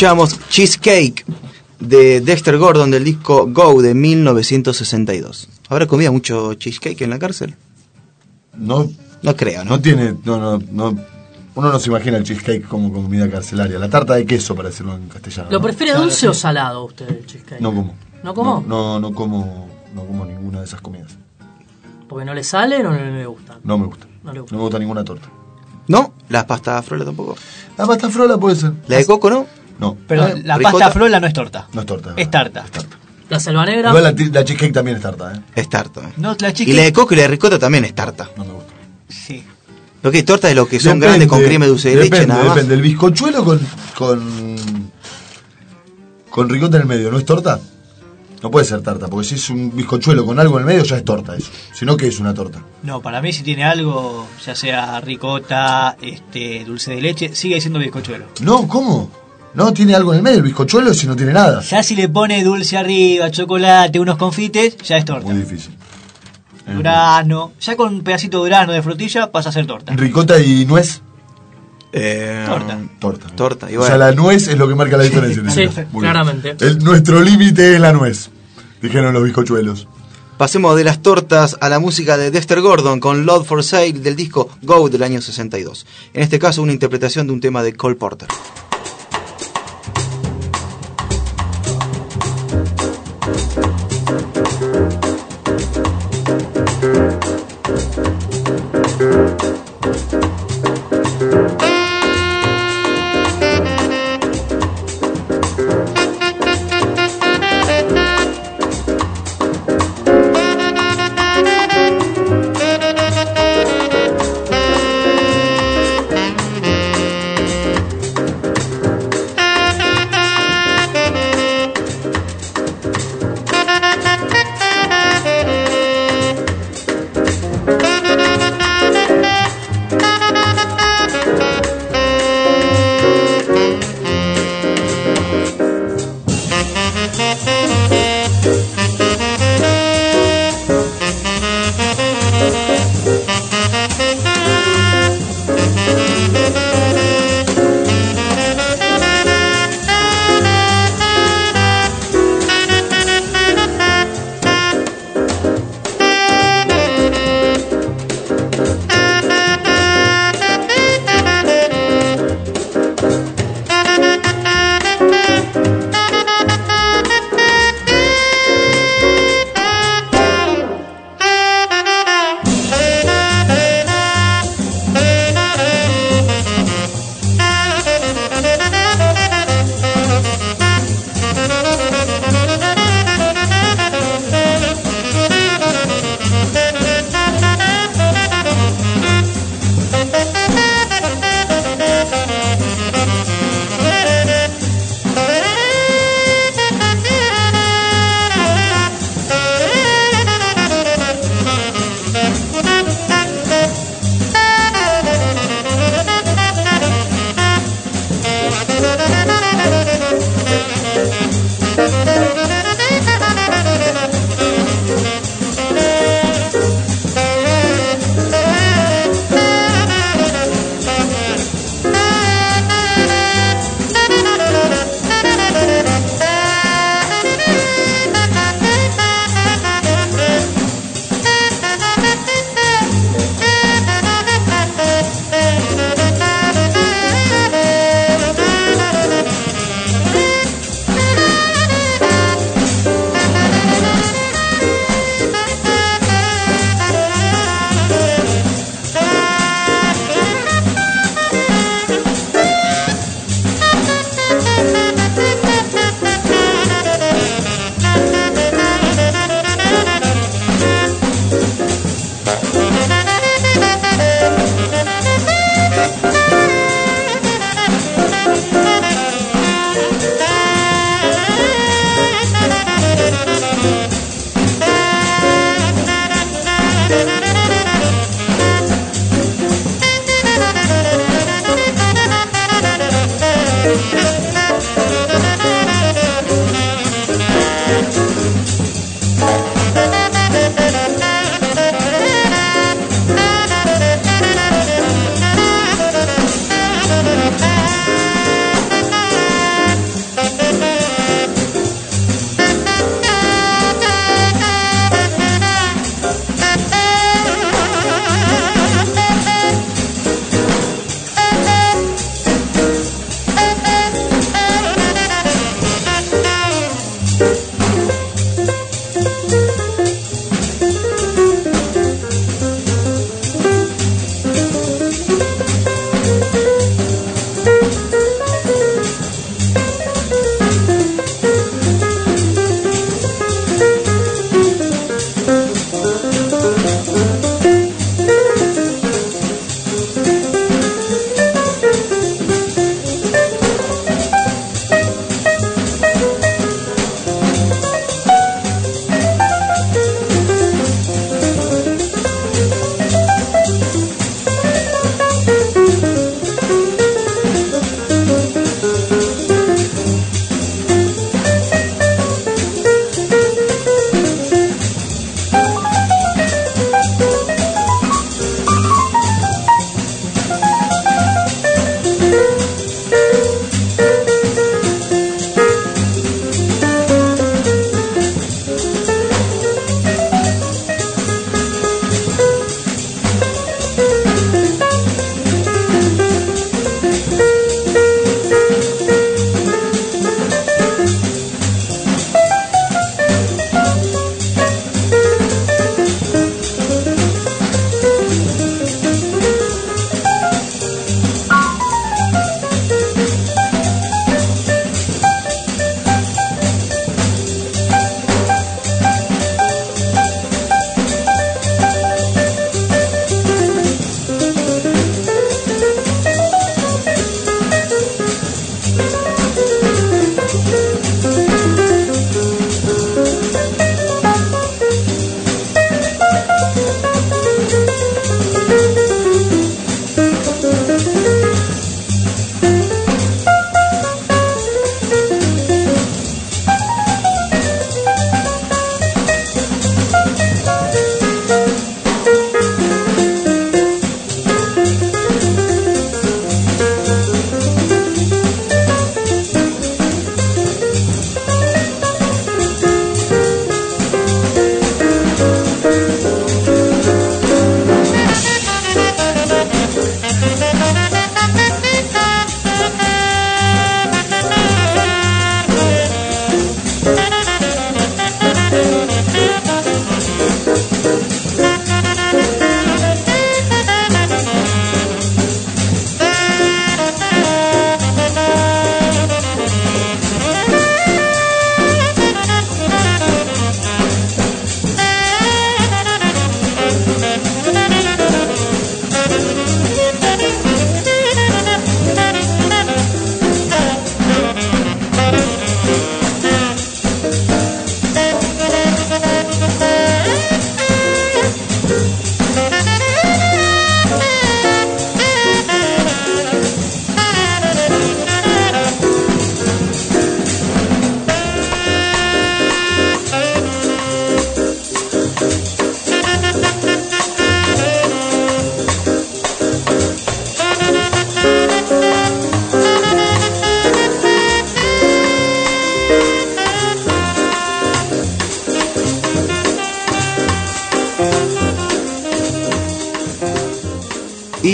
Escuchamos Cheesecake de Dexter Gordon del disco Go de 1962. ¿Habrá comido mucho cheesecake en la cárcel? No, No creo, ¿no? no tiene. No, no, no. Uno no se imagina el cheesecake como comida carcelaria. La tarta de queso, para decirlo en castellano. ¿Lo ¿no? prefiere dulce o salado usted, el cheesecake? No como. ¿No como? No, no, no como. No como ninguna de esas comidas. ¿Porque no le salen o no le gustan? No me gusta. No le gusta. No me gusta ninguna torta. ¿No? ¿La pasta frola tampoco? La pasta frola puede ser. ¿La de coco no? No, Pero Ah, la ricota. pasta frola no es torta. no es torta. Es tarta. Es tarta. ¿La selva negra? Igual la, la cheesecake también es tarta, ¿eh? Es tarta. ¿eh? No, la Y chica. la de coco y la de ricota también es tarta. No me gusta. Sí. Lo que es torta es lo que son Depende, grandes con crema dulce de leche, depende, nada más. Depende, el bizcochuelo con, con. con ricota en el medio, ¿no es torta? No puede ser tarta, porque si es un bizcochuelo con algo en el medio ya es torta eso. Si no, ¿qué es una torta? No, para mí si tiene algo, ya sea ricota, este, dulce de leche, sigue siendo bizcochuelo. No, ¿cómo? No, tiene algo en el medio, el bizcochuelo si no tiene nada. Ya si le pone dulce arriba, chocolate, unos confites, ya es torta. Muy difícil. Durazno, ya con un pedacito de durazno de frutilla pasa a ser torta. Ricota y nuez, Eh, Torta. torta. Torta, y O sea, la nuez es lo que marca la diferencia. Sí, claramente. El- nuestro límite es la nuez, dijeron los bizcochuelos. Pasemos de las tortas a la música de Dexter Gordon con Love for Sale del disco Go del año 62. En este caso, una interpretación de un tema de Cole Porter.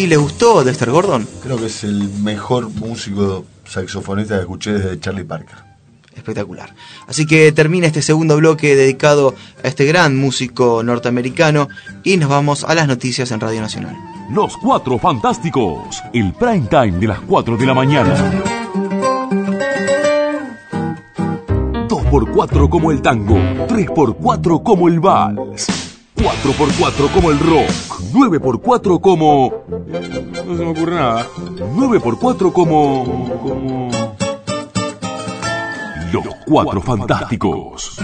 ¿Y les gustó Dexter Gordon? Creo que es el mejor músico saxofonista que escuché desde Charlie Parker. Espectacular. Así que termina este segundo bloque dedicado a este gran músico norteamericano y nos vamos a las noticias en Radio Nacional. Los Cuatro Fantásticos, el prime time de las 4 de la mañana. 2x4 como el tango, 3x4 como el vals, 4x4 como el rock, 9x4 como... No se me ocurre nada. 9x4 como... como... Los Cuatro Fantásticos.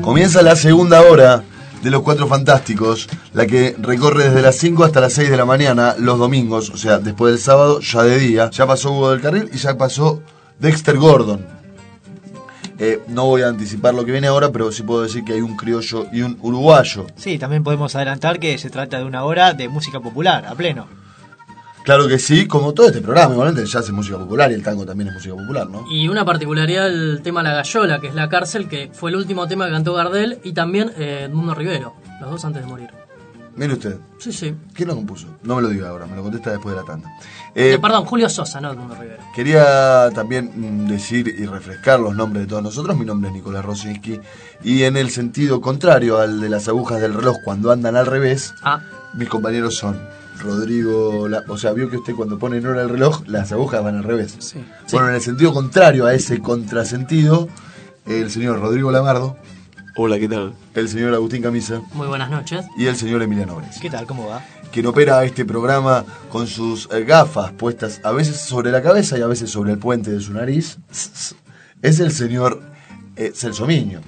Comienza la segunda hora de los Cuatro Fantásticos, la que recorre desde las 5 hasta las 6 de la mañana los domingos, o sea, después del sábado, ya de día. Ya pasó Hugo del Carril y ya pasó Dexter Gordon. Eh, no voy a anticipar lo que viene ahora, pero sí puedo decir que hay un criollo y un uruguayo. Sí, también podemos adelantar que se trata de una hora de música popular, a pleno. Claro que sí, como todo este programa, igualmente ya hace música popular y el tango también es música popular, ¿no? Y una particularidad del tema La Gallola, que es la cárcel, que fue el último tema que cantó Gardel, y también eh, Edmundo Rivero, los dos antes de morir. Mire usted, Sí, sí. ¿quién lo compuso? No me lo diga ahora, me lo contesta después de la tanda. Eh, Eh, perdón, Julio Sosa, no Edmundo Rivero. Quería también mm, decir y refrescar los nombres de todos nosotros. Mi nombre es Nicolás Rosinski. Y en el sentido contrario al de las agujas del reloj cuando andan al revés, Ah, mis compañeros son Rodrigo. La- o sea, vio que usted cuando pone en hora el reloj, las agujas van al revés. sí. Bueno, en el sentido contrario a ese contrasentido, el señor Rodrigo Lamardo, Hola, ¿qué tal? el señor Agustín Camisa Muy buenas noches. y el señor Emiliano Brescia. ¿Qué tal? ¿Cómo va? quien opera este programa con sus eh, gafas puestas a veces sobre la cabeza y a veces sobre el puente de su nariz, es el señor eh, Celso Miño.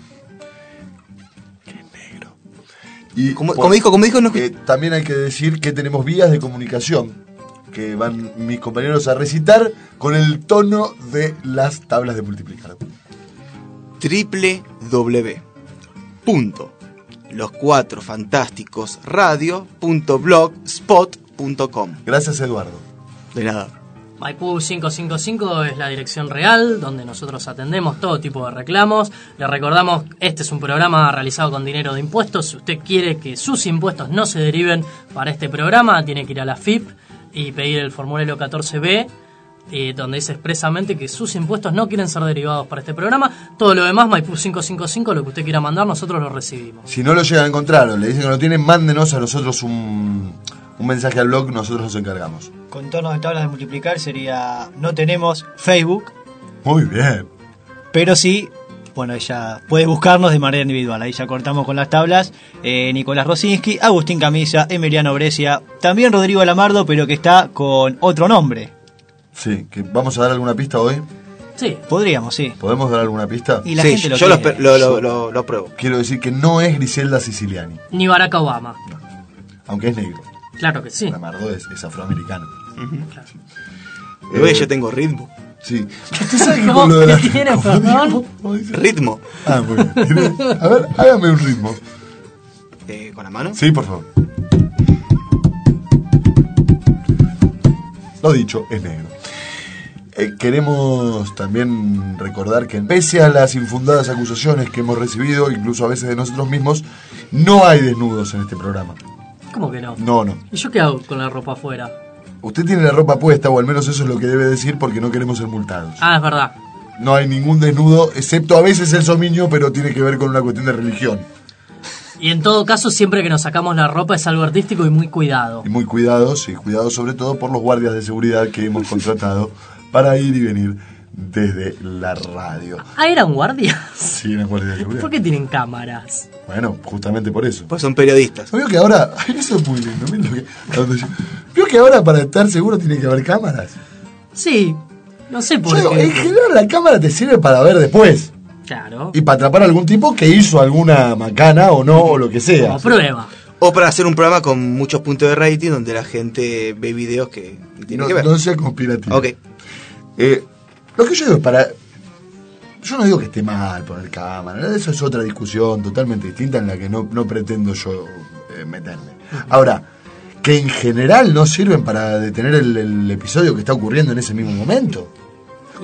Y Como, por- como dijo, como dijo, no, eh, también hay que decir que tenemos vías de comunicación que van mis compañeros a recitar con el tono de las tablas de multiplicar. Punto. Los cuatro fantásticos radio.blogspot.com. Gracias, Eduardo. De nada. Maipú 555 es la dirección real donde nosotros atendemos todo tipo de reclamos. Le recordamos, este es un programa realizado con dinero de impuestos. Si usted quiere que sus impuestos no se deriven para este programa, tiene que ir a la FIP y pedir el formulario 14B, eh, donde dice expresamente que sus impuestos no quieren ser derivados para este programa. Todo lo demás, Maipú 555, lo que usted quiera mandar, nosotros lo recibimos. Si no lo llegan a encontrar o le dicen que lo tienen, mándenos a nosotros un, un mensaje al blog, nosotros nos encargamos. Con tono de tablas de multiplicar sería. No tenemos Facebook, Muy bien. pero sí. Bueno, ella puede buscarnos de manera individual. Ahí ya cortamos con las tablas. Eh, Nicolás Rosinski, Agustín Camisa, Emiliano Brescia, también Rodrigo Lamardo, pero que está con otro nombre. Sí, que vamos a dar alguna pista hoy. Sí, Podríamos, sí. ¿Podemos dar alguna pista? Y la Sí, gente lo yo lo, quiere. lo, lo, lo- lo apruebo. Quiero decir que no es Griselda Siciliani, ni Barack Obama. aunque es negro. Claro que sí. Lamardo es, es afroamericano. Bebé, Eh, yo tengo ritmo. Sí. ¿Usted sabe que ¿Cómo? con lo de la... ¿Qué tiene, ¿Cómo perdón? dijo? ¿Cómo dice? Ritmo. Ah, muy bien. ¿Tiene- A ver, hágame un ritmo. Eh, ¿Con la mano? Sí, por favor. Lo dicho, es negro. Eh, queremos también recordar que pese a las infundadas acusaciones que hemos recibido, incluso a veces de nosotros mismos, no hay desnudos en este programa. ¿Cómo que no? No, no. ¿Y yo qué hago con la ropa afuera? Usted tiene la ropa puesta, o al menos eso es lo que debe decir, porque no queremos ser multados. Ah, es verdad. No hay ningún desnudo, excepto a veces el somiño, pero tiene que ver con una cuestión de religión. Y en todo caso, siempre que nos sacamos la ropa es algo artístico y muy cuidado. Y muy cuidados, y cuidados sobre todo por los guardias de seguridad que hemos contratado para ir y venir desde la radio. Ah, ¿eran guardias? Sí, eran guardias de seguridad. ¿Por qué tienen cámaras? Bueno, justamente por eso. Pues son periodistas. Veo que ahora. Ay, eso es muy lindo. Veo que ahora para estar seguro tiene que haber cámaras. Sí, no sé por Yo digo, qué. en general la cámara te sirve para ver después. Claro, Y para atrapar a algún tipo que hizo alguna macana o no, o lo que sea. como prueba. O para hacer un programa con muchos puntos de rating donde la gente ve videos que tienen No, que ver. no sea conspirativo. Ok. Eh, lo que yo digo es para. Yo no digo que esté mal poner cámara, eso es otra discusión totalmente distinta en la que no, no pretendo yo eh, meterme. Ahora, que en general no sirven para detener el, el episodio que está ocurriendo en ese mismo momento.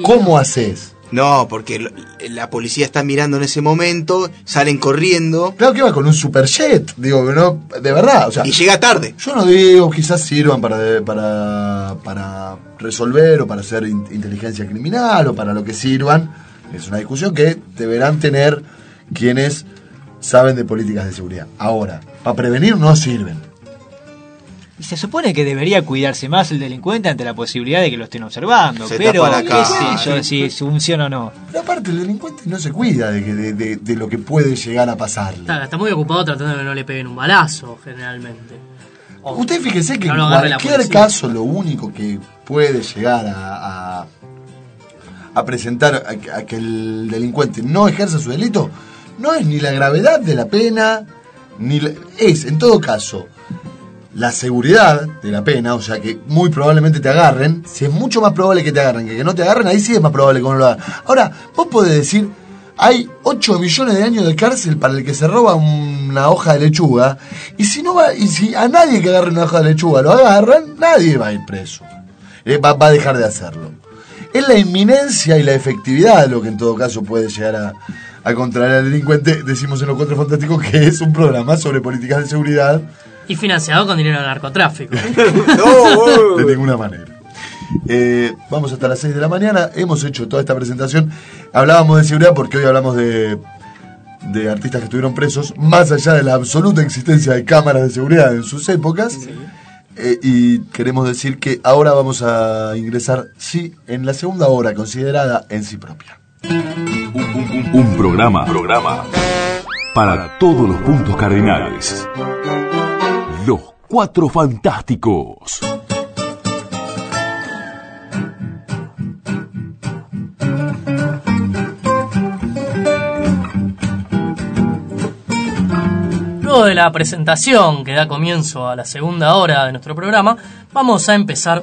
¿Cómo haces? No, porque la policía está mirando en ese momento, salen corriendo Claro que va con un superjet, digo no, de verdad, o sea, y llega tarde. yo no digo quizás sirvan para, para, para resolver o para hacer in- inteligencia criminal o para lo que sirvan, es una discusión que deberán tener quienes saben de políticas de seguridad. Ahora, para prevenir no sirven. Y se supone que debería cuidarse más el delincuente ante la posibilidad de que lo estén observando. Se pero, tapa la qué cara. sé yo, si funciona o no. Pero aparte, el delincuente no se cuida de, que- de, de- de lo que puede llegar a pasarle. Está, está muy ocupado tratando de que no le peguen un balazo, generalmente. O- Usted fíjese que No en cualquier caso lo único que puede llegar a, a, a presentar a, que- a que el delincuente no ejerza su delito no es ni la gravedad de la pena, ni la- es en todo caso la seguridad de la pena, o sea que muy probablemente te agarren, si es mucho más probable que te agarren que que no te agarren, ahí sí es más probable que no lo hagan. Ahora, vos podés decir, hay 8 millones de años de cárcel para el que se roba una hoja de lechuga, y si no va, y si a nadie que agarre una hoja de lechuga lo agarran, nadie va a ir preso. Eh, va, va a dejar de hacerlo. Es la inminencia y la efectividad lo que en todo caso puede llegar a, a contraer al delincuente. Decimos en los Cuatro Fantásticos que es un programa sobre políticas de seguridad Y financiado con dinero del narcotráfico. de ninguna manera. Eh, vamos hasta las 6 de la mañana. Hemos hecho toda esta presentación. Hablábamos de seguridad porque hoy hablamos de, de artistas que estuvieron presos, más allá de la absoluta existencia de cámaras de seguridad en sus épocas. Eh, y queremos decir que ahora vamos a ingresar, sí, en la segunda hora considerada en sí propia. Un programa, programa para todos los puntos cardinales. Los Cuatro Fantásticos. Luego de la presentación que da comienzo a la segunda hora de nuestro programa, vamos a empezar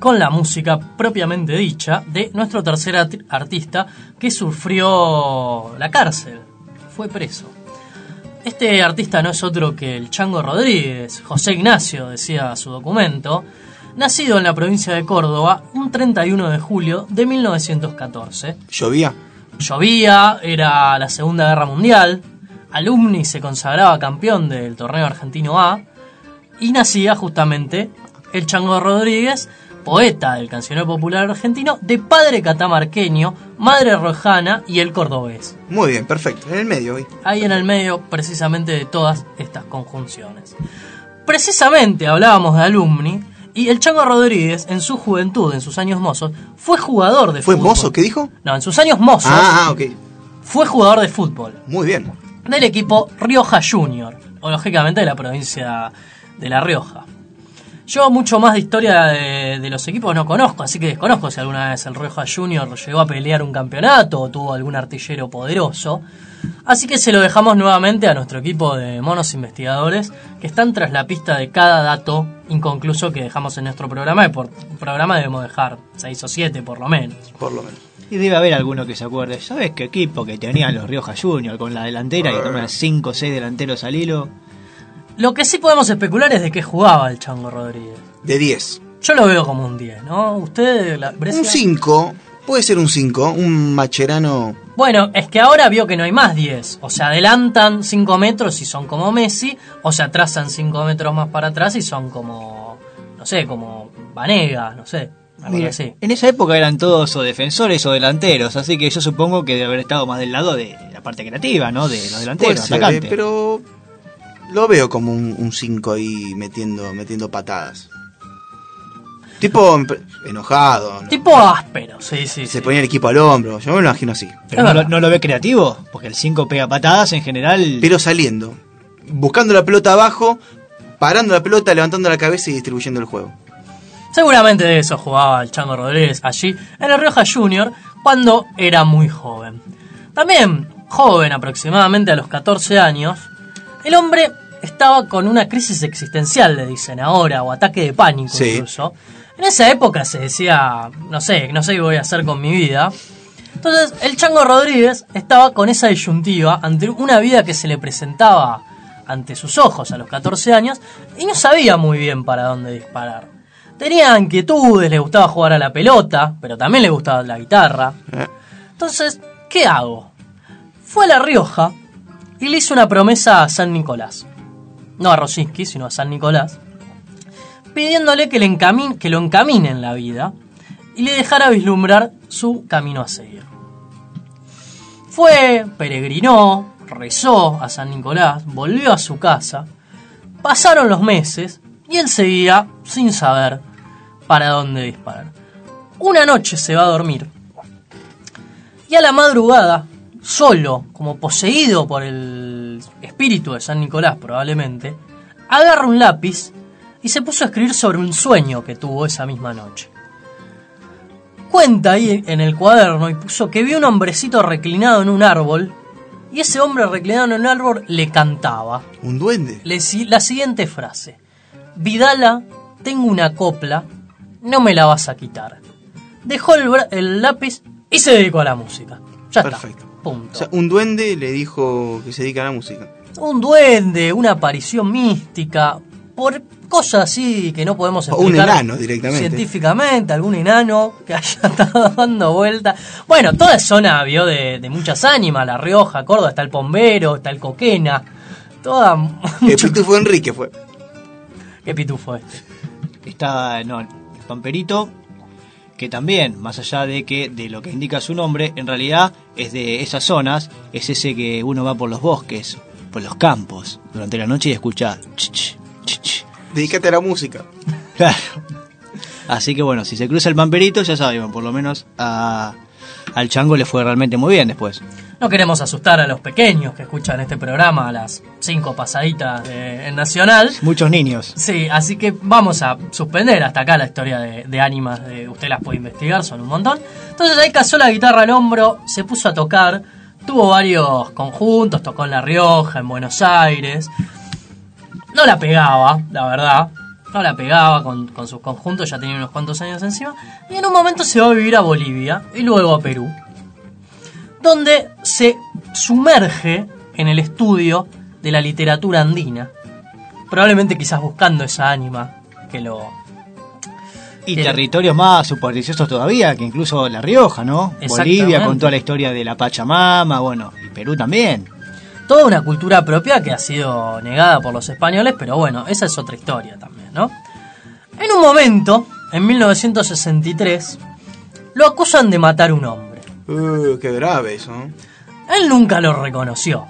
con la música propiamente dicha de nuestro tercer art- artista que sufrió la cárcel, fue preso. Este artista no es otro que el Chango Rodríguez, José Ignacio, decía su documento, nacido en la provincia de Córdoba un 31 de julio de 1914. Llovía. Llovía, era la Segunda Guerra Mundial, Alumni se consagraba campeón del torneo argentino A y nacía justamente el Chango Rodríguez, poeta del cancionero popular argentino, de padre catamarqueño, madre rojana y el cordobés. Muy bien, perfecto. En el medio hoy. Ahí en el medio precisamente de todas estas conjunciones. Precisamente hablábamos de Alumni y el Chango Rodríguez en su juventud, en sus años mozos, fue jugador de ¿Fue fútbol. mozo? ¿Qué dijo? No, en sus años mozos Ah, ah, ok. fue jugador de fútbol Muy bien. del equipo Rioja Junior, o lógicamente de la provincia de La Rioja. Yo mucho más de historia de, de los equipos no conozco, así que desconozco si alguna vez el Rioja Junior llegó a pelear un campeonato o tuvo algún artillero poderoso. Así que se lo dejamos nuevamente a nuestro equipo de monos investigadores que están tras la pista de cada dato inconcluso que dejamos en nuestro programa. Y por programa debemos dejar 6 o 7 por lo menos. Por lo menos. Y debe haber alguno que se acuerde. ¿Sabes qué equipo que tenían los Rioja Junior con la delantera que toman 5 o 6 delanteros al hilo? Lo que sí podemos especular es de qué jugaba el Chango Rodríguez. De 10. Yo lo veo como un 10, ¿no? Usted, la, Brescia? Un 5. Puede ser un 5. Un macherano. Bueno, es que ahora vio que no hay más 10. O se adelantan 5 metros y son como Messi, o se atrasan 5 metros más para atrás y son como, no sé, como Vanega, no sé. algo Mire, así. en esa época eran todos o defensores o delanteros, así que yo supongo que debe haber estado más del lado de la parte creativa, ¿no? De los delanteros, ser, eh, atacantes. pero lo veo como un 5 ahí metiendo, metiendo patadas. Tipo enojado. ¿no? Tipo áspero, sí, sí. Se sí. ponía el equipo al hombro. Yo me lo imagino así. Pero no, no lo ve creativo, porque el 5 pega patadas en general. Pero saliendo. Buscando la pelota abajo. Parando la pelota, levantando la cabeza y distribuyendo el juego. Seguramente de eso jugaba el Chango Rodríguez allí en el Rioja Junior cuando era muy joven. También joven, aproximadamente a los 14 años, el hombre estaba con una crisis existencial, le dicen ahora, o ataque de pánico Sí. incluso. En esa época se decía, no sé, no sé qué voy a hacer con mi vida. Entonces, el Chango Rodríguez estaba con esa disyuntiva ante una vida que se le presentaba ante sus ojos a los 14 años y no sabía muy bien para dónde disparar. Tenía inquietudes, le gustaba jugar a la pelota, pero también le gustaba la guitarra. Entonces, ¿qué hago? Fue a La Rioja y le hizo una promesa a San Nicolás. No a Rosinski, sino a San Nicolás. Pidiéndole que, le encamin- que lo encamine en la vida y le dejara vislumbrar su camino a seguir. Fue, peregrinó, rezó a San Nicolás, volvió a su casa, pasaron los meses y él seguía sin saber para dónde disparar. Una noche se va a dormir y a la madrugada, solo, como poseído por el espíritu de San Nicolás probablemente, agarra un lápiz y se puso a escribir sobre un sueño que tuvo esa misma noche. Cuenta ahí en el cuaderno y puso que vio un hombrecito reclinado en un árbol y ese hombre reclinado en un árbol le cantaba ¿Un duende? le la siguiente frase. Vidala, tengo una copla, no me la vas a quitar. Dejó el, el lápiz y se dedicó a la música. Ya Perfecto. está. Punto. O sea, un duende le dijo que se dedica a la música. Un duende, una aparición mística, por cosas así que no podemos O un explicar enano directamente. científicamente, algún enano que haya estado dando vuelta. Bueno, toda es zona vio de, de muchas ánimas, La Rioja, Córdoba, está el Pombero, está el Coquena, toda... El pitufo Enrique fue. ¿Qué pitufo este? Está, no, el Pamperito, que también, más allá de que de lo que indica su nombre, en realidad es de esas zonas, es ese que uno va por los bosques, por los campos, durante la noche y escucha. ch, ch, ch, ch. Dedícate a la música. Claro. Así que bueno, si se cruza el Pamperito, ya sabemos, por lo menos a, al chango le fue realmente muy bien después. No queremos asustar a los pequeños que escuchan este programa a las 5 pasaditas de- en Nacional. Muchos niños. Sí, así que vamos a suspender hasta acá la historia de, de ánimas. De, usted las puede investigar, son un montón. Entonces ahí cazó la guitarra al hombro, se puso a tocar, tuvo varios conjuntos, tocó en La Rioja, en Buenos Aires. No la pegaba, la verdad. No la pegaba con, con sus conjuntos, ya tenía unos cuantos años encima. Y en un momento se va a vivir a Bolivia y luego a Perú donde se sumerge en el estudio de la literatura andina. Probablemente quizás buscando esa ánima que lo... Y Bien. territorios más supersticiosos todavía, que incluso La Rioja, ¿no? Bolivia con toda la historia de la Pachamama, bueno, y Perú también. Toda una cultura propia que ha sido negada por los españoles, pero bueno, esa es otra historia también, ¿no? En un momento, en 1963, lo acusan de matar a un hombre. Uh, qué grave eso. ¿no? Él nunca lo reconoció.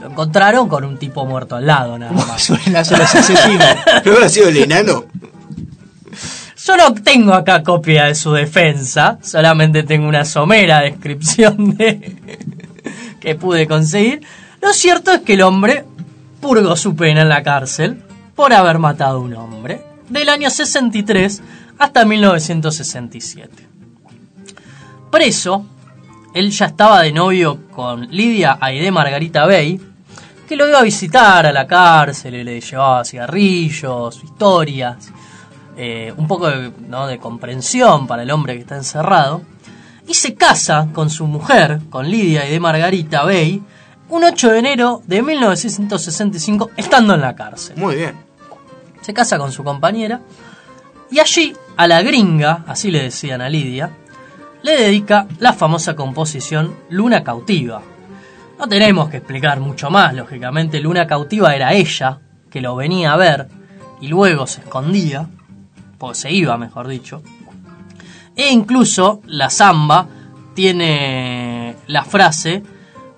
Lo encontraron con un tipo muerto al lado, nada más. Suelen hacer los asesinos. ¿No habrá sido el enano? Yo no tengo acá copia de su defensa, solamente tengo una somera descripción de que pude conseguir. Lo cierto es que el hombre purgó su pena en la cárcel por haber matado a un hombre del año 63 hasta 1967. Preso, él ya estaba de novio con Lidia Aide Margarita Bey, que lo iba a visitar a la cárcel y le llevaba cigarrillos, historias, eh, un poco de, ¿no? de comprensión para el hombre que está encerrado. Y se casa con su mujer, con Lidia Aide Margarita Bey, un 8 de enero de 1965, estando en la cárcel Muy bien. se casa con su compañera y allí a la gringa, así le decían a Lidia, le dedica la famosa composición Luna Cautiva. No tenemos que explicar mucho más, lógicamente Luna Cautiva era ella, que lo venía a ver y luego se escondía, o se iba, mejor dicho. E incluso la samba tiene la frase,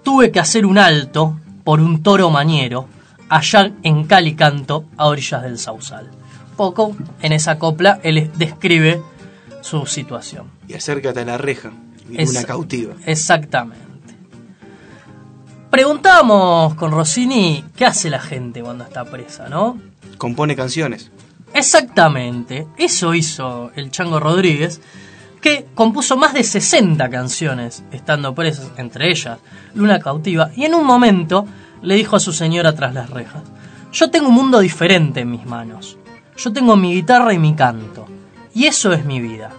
tuve que hacer un alto por un toro mañero, allá en Calicanto, a orillas del Sausal. Poco en esa copla él describe su situación. Y acércate a la reja. Es- una cautiva. Exactamente. Preguntábamos con Rossini qué hace la gente cuando está presa, ¿no? Compone canciones. Exactamente, eso hizo el Chango Rodríguez, que compuso más de 60 canciones estando presas, entre ellas Luna Cautiva, y en un momento le dijo a su señora tras las rejas, yo tengo un mundo diferente en mis manos, yo tengo mi guitarra y mi canto, y eso es mi vida.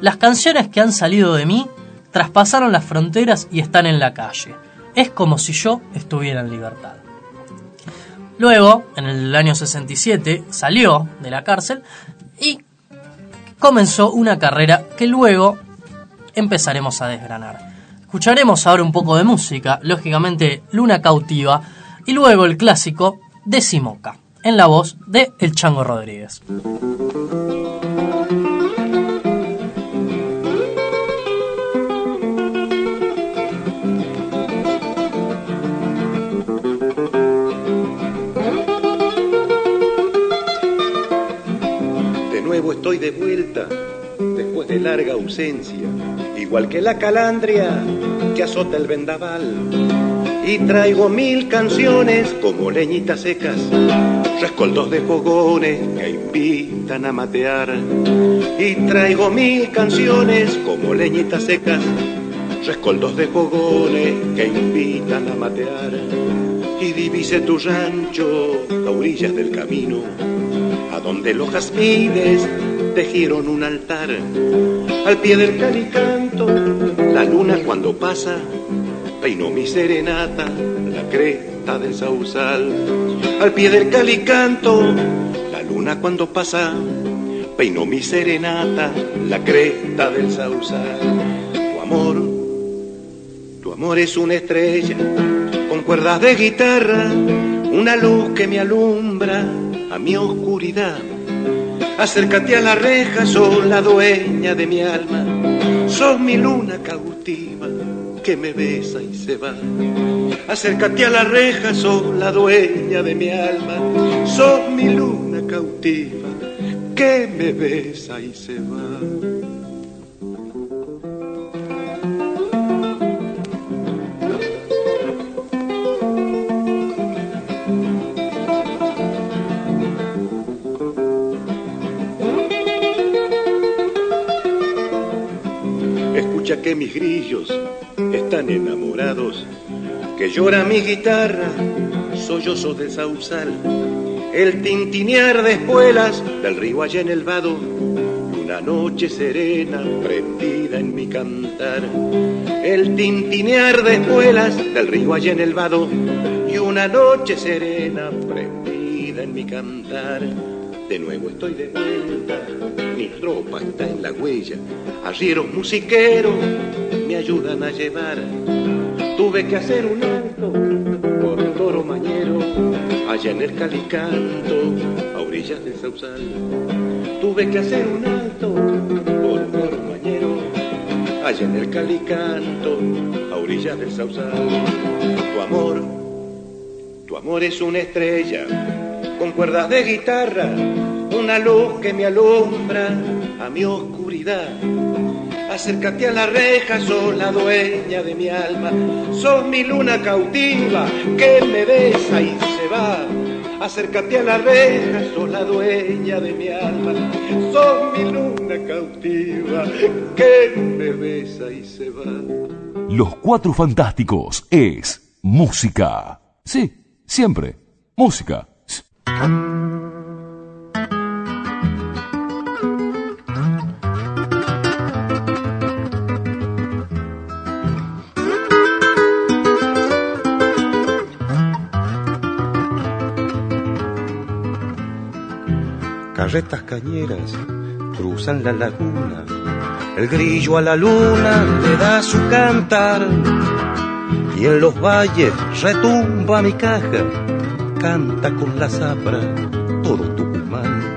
Las canciones que han salido de mí traspasaron las fronteras y están en la calle. Es como si yo estuviera en libertad. Luego, en el año 67, salió de la cárcel y comenzó una carrera que luego empezaremos a desgranar. Escucharemos ahora un poco de música, lógicamente Luna Cautiva, y luego el clásico Decimoca, en la voz de El Chango Rodríguez. De vuelta después de larga ausencia, igual que la calandria que azota el vendaval. Y traigo mil canciones como leñitas secas, rescoldos de fogones que invitan a matear. Y traigo mil canciones como leñitas secas, rescoldos de fogones que invitan a matear. Y divise tu rancho a orillas del camino, a donde los jazmines tejieron un altar. Al pie del calicanto, la luna cuando pasa, peinó mi serenata, la cresta del sausal. Al pie del calicanto, la luna cuando pasa, peinó mi serenata, la cresta del sausal. Tu amor, tu amor es una estrella, con cuerdas de guitarra, una luz que me alumbra a mi oscuridad. Acércate a la reja, sos la dueña de mi alma, sos mi luna cautiva que me besa y se va. Acércate a la reja, sos la dueña de mi alma, sos mi luna cautiva que me besa y se va. Que mis grillos están enamorados, que llora mi guitarra, sollozo del sausal, el tintinear de espuelas del río allá en el vado, una noche serena prendida en mi cantar, el tintinear de espuelas del río allá en el vado, y una noche serena prendida en mi cantar. De nuevo estoy de vuelta, mi tropa está en la huella, arrieros musiqueros me ayudan a llevar. Tuve que hacer un alto por toro mañero, allá en el calicanto, a orillas del sausal. Tuve que hacer un alto por toro mañero, allá en el calicanto, a orillas del sausal. Tu amor, tu amor es una estrella con cuerdas de guitarra, una luz que me alumbra a mi oscuridad. Acércate a la reja, sos la dueña de mi alma, sos mi luna cautiva que me besa y se va. Acércate a la reja, sos la dueña de mi alma, sos mi luna cautiva que me besa y se va. Los Cuatro Fantásticos es música. Sí, siempre. Música. Carretas cañeras cruzan la laguna, el grillo a la luna le da su cantar, y en los valles retumba mi caja, canta con la zapra todo Tucumán.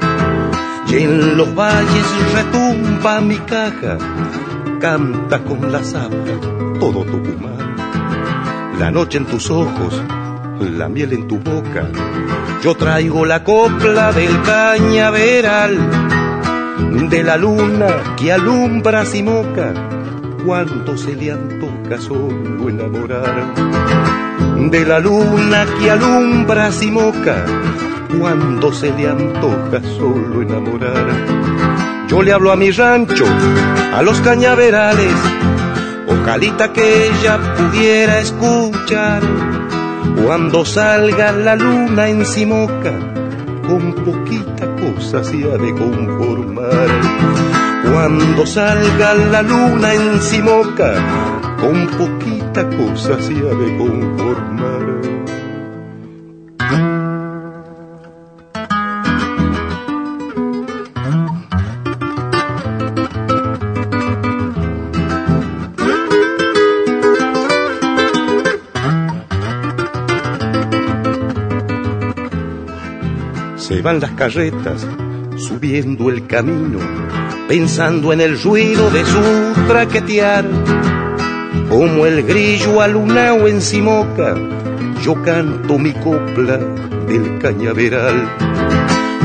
Y en los valles retumba mi caja, canta con la zapra todo Tucumán. La noche en tus ojos, la miel en tu boca, yo traigo la copla del cañaveral, de la luna que alumbra Simoca, cuando se le antoja solo enamorar. De la luna que alumbra Simoca, cuando se le antoja solo enamorar. Yo le hablo a mi rancho, a los cañaverales, ojalita que ella pudiera escuchar cuando salga la luna en Simoca, con poquita cosa se ha de conformar. Cuando salga la luna en Simoca, con poquita cosa se ha de conformar. Se van las carretas subiendo el camino, pensando en el ruido de su traquetear. Como el grillo alunao en Simoca, yo canto mi copla del cañaveral.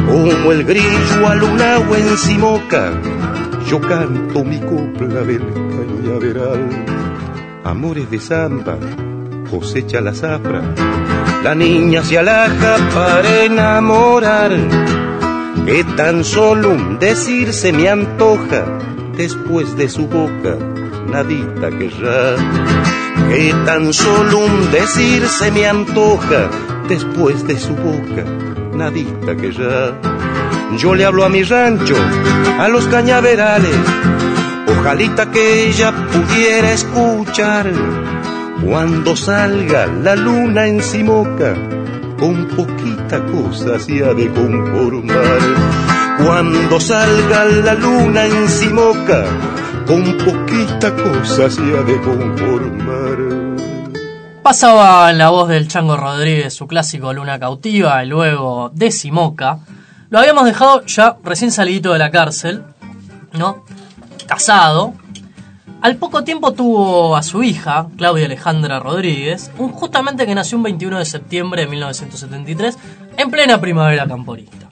Como el grillo alunao en Simoca, yo canto mi copla del cañaveral. Amores de samba, cosecha la zafra, la niña se alaja para enamorar. Que tan solo un decir se me antoja después de su boca, nadita querrá. Que tan solo un decir se me antoja después de su boca, nadita querrá. Yo le hablo a mi rancho, a los cañaverales, ojalita que ella pudiera escuchar cuando salga la luna en Simoca, con poquita cosa se ha de conformar. Cuando salga la luna en Simoca, con poquita cosa se ha de conformar. Pasaba en la voz del Chango Rodríguez su clásico Luna Cautiva y luego de Simoca. Lo habíamos dejado ya recién salidito de la cárcel, ¿no? Casado, al poco tiempo tuvo a su hija, Claudia Alejandra Rodríguez, un, justamente que nació un 21 de septiembre de 1973, en plena primavera camporista.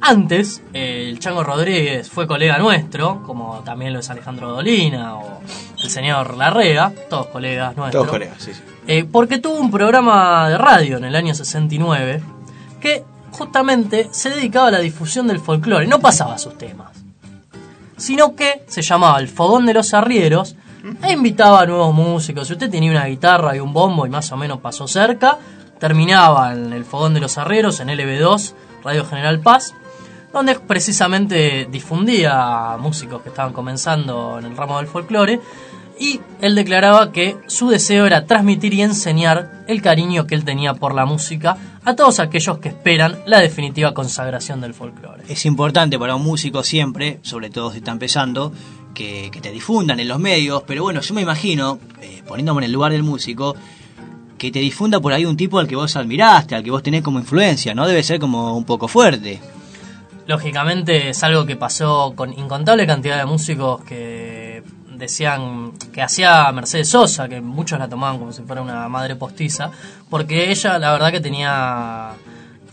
Antes, el Chango Rodríguez fue colega nuestro, como también lo es Alejandro Dolina o el señor Larrea, todos colegas nuestros. Todos colegas, sí, sí. Eh, porque tuvo un programa de radio en el año 69 que justamente se dedicaba a la difusión del folclore, no pasaba sus temas sino que se llamaba El Fogón de los Arrieros e invitaba a nuevos músicos. Si usted tenía una guitarra y un bombo y más o menos pasó cerca, terminaba en El Fogón de los Arrieros, en LB2, Radio General Paz, donde precisamente difundía músicos que estaban comenzando en el ramo del folclore y él declaraba que su deseo era transmitir y enseñar el cariño que él tenía por la música a todos aquellos que esperan la definitiva consagración del folclore. Es importante para un músico siempre, sobre todo si está empezando, que, que te difundan en los medios, pero bueno, yo me imagino, eh, poniéndome en el lugar del músico, que te difunda por ahí un tipo al que vos admiraste, al que vos tenés como influencia, ¿no? Debe ser como un poco fuerte. Lógicamente es algo que pasó con incontable cantidad de músicos que decían que hacía Mercedes Sosa, que muchos la tomaban como si fuera una madre postiza, porque ella la verdad que tenía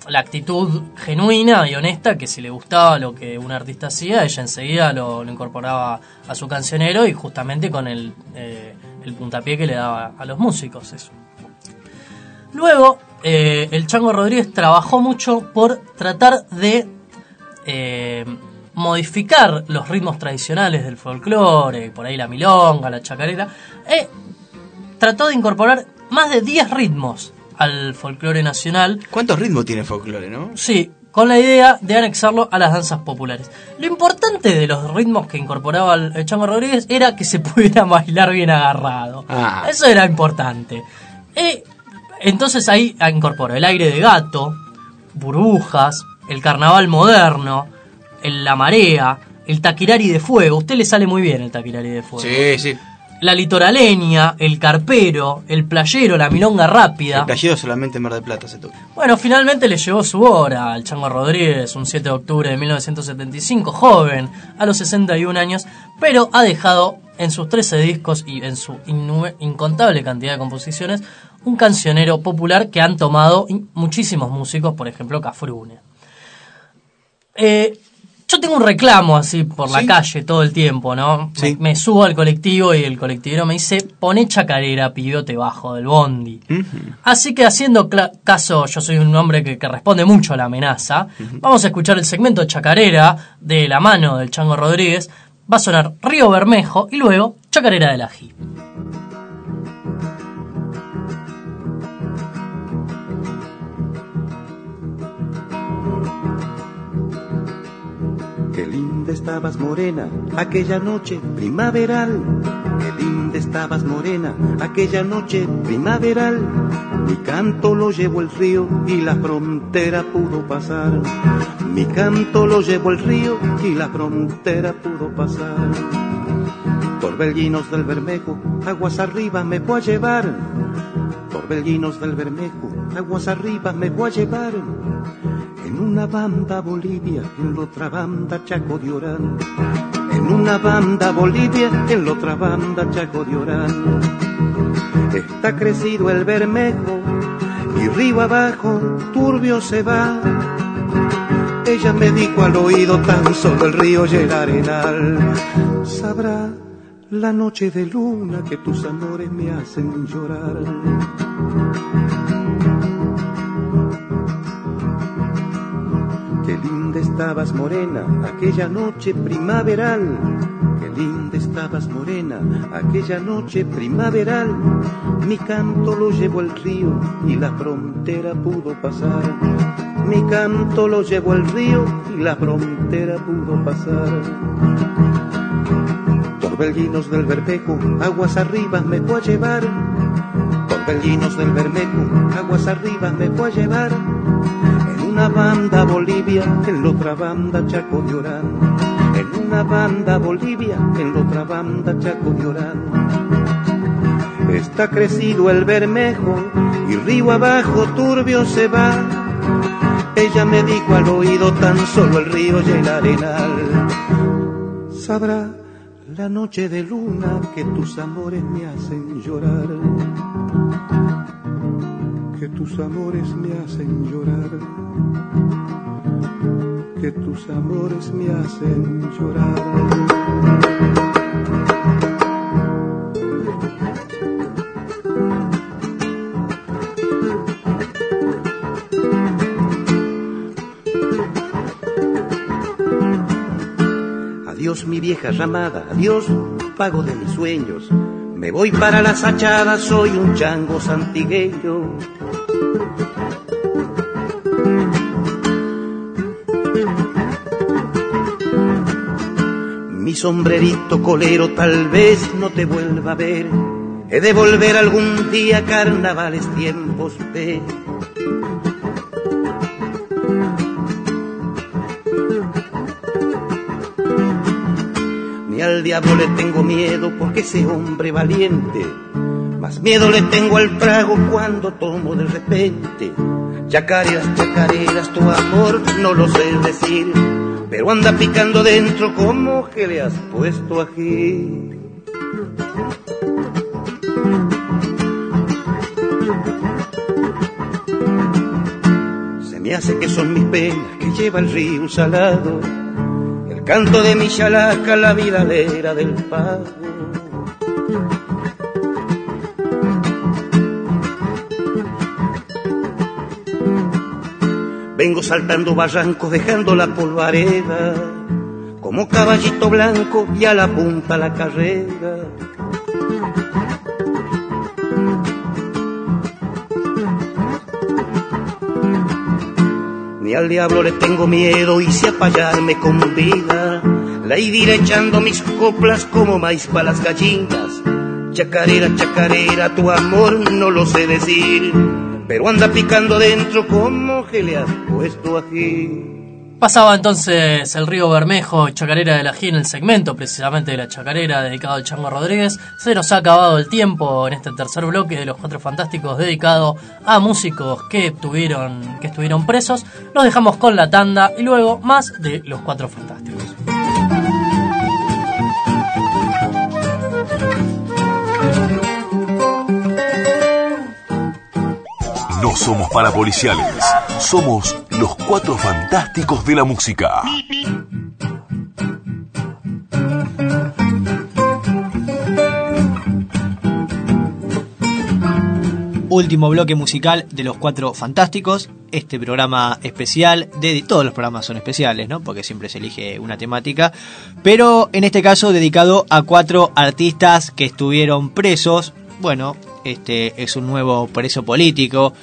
la actitud genuina y honesta que si le gustaba lo que un artista hacía, ella enseguida lo, incorporaba a su cancionero y justamente con el, eh, el puntapié que le daba a los músicos. Eso. Luego, eh, el Chango Rodríguez trabajó mucho por tratar de eh, modificar los ritmos tradicionales del folclore, por ahí la milonga, la chacarera, trató de incorporar más de 10 ritmos al folclore nacional. ¿Cuántos ritmos tiene folclore, no? Sí, con la idea de anexarlo a las danzas populares. Lo importante de los ritmos que incorporaba el Chango Rodríguez era que se pudiera bailar bien agarrado. Ah. Eso era importante. Y entonces ahí incorporó el aire de gato, burbujas, el carnaval moderno, el la marea, el taquirari de fuego. A usted le sale muy bien el taquirari de fuego. Sí, sí. La litoraleña, el carpero, el playero, la milonga rápida. El playero solamente en Mar del Plata se toca. Bueno, finalmente le llegó su hora al Chango Rodríguez, un 7 de octubre de 1975, joven, a los 61 años, pero ha dejado en sus 13 discos y en su incontable cantidad de composiciones un cancionero popular que han tomado muchísimos músicos, por ejemplo, Cafrune. Eh, yo tengo un reclamo así por la Sí. calle todo el tiempo, ¿no? Sí. Me, me subo al colectivo y el colectivero me dice, pone chacarera, pibiote bajo del bondi. Así que haciendo caso, yo soy un hombre que, que responde mucho a la amenaza, vamos a escuchar el segmento chacarera de la mano del Chango Rodríguez. Va a sonar Río Bermejo y luego Chacarera del Ají. Qué linda estabas morena aquella noche primaveral. Qué linda estabas morena aquella noche primaveral. Mi canto lo llevó el río y la frontera pudo pasar. Mi canto lo llevó el río y la frontera pudo pasar. Torbellinos del Bermejo, aguas arriba me voy a llevar. Torbellinos del Bermejo, aguas arriba me voy a llevar. En una banda Bolivia, en la otra banda Chaco de Orán. En una banda Bolivia, en la otra banda Chaco de Orán. Está crecido el bermejo y río abajo turbio se va. Ella me dijo al oído tan solo el río y el arenal. Sabrá la noche de luna que tus amores me hacen llorar. Qué linda estabas morena aquella noche primaveral. Qué linda estabas morena aquella noche primaveral. Mi canto lo llevó el río y la frontera pudo pasar. Mi canto lo llevó el río y la frontera pudo pasar. Torbellinos del Bermejo, aguas arriba me fue a llevar. Torbellinos del Bermejo, aguas arriba me fue a llevar. En una banda Bolivia, en la otra banda Chaco Orán. En una banda Bolivia, en la otra banda Chaco Orán. Está crecido el Bermejo y río abajo turbio se va. Ella me dijo al oído tan solo el río y el arenal. Sabrá la noche de luna que tus amores me hacen llorar. Que tus amores me hacen llorar. Que tus amores me hacen llorar. Adiós mi vieja ramada, adiós pago de mis sueños. Me voy para las hachadas, soy un chango santigueño. Sombrerito colero tal vez no te vuelva a ver. He de volver algún día, carnavales tiempos de. Ni al diablo le tengo miedo porque ese hombre valiente. Más miedo le tengo al trago cuando tomo de repente. Chacareras, chacareras, tu amor no lo sé decir. Pero anda picando dentro como que le has puesto aquí. Se me hace que son mis penas que lleva el río salado. El canto de mi chalaca, la vidalera del pago. Vengo saltando barrancos dejando la polvareda, como caballito blanco y a la punta la carrera. Ni al diablo le tengo miedo y si apallarme con vida, la iré echando mis coplas como maíz para las gallinas. Chacarera, chacarera, tu amor no lo sé decir, pero anda picando dentro como que le has puesto aquí. Pasaba entonces el río Bermejo, Chacarera de la Gina, el segmento precisamente de la Chacarera dedicado al Chango Rodríguez. Se nos ha acabado el tiempo en este tercer bloque de los Cuatro Fantásticos dedicado a músicos que estuvieron, que estuvieron presos. Los dejamos con la tanda y luego más de los Cuatro Fantásticos. No somos parapoliciales, somos los cuatro fantásticos de la música. Último bloque musical de los Cuatro Fantásticos. Este programa especial, de todos los programas son especiales, ¿no? Porque siempre se elige una temática. Pero en este caso dedicado a cuatro artistas que estuvieron presos. Bueno, este es un nuevo preso político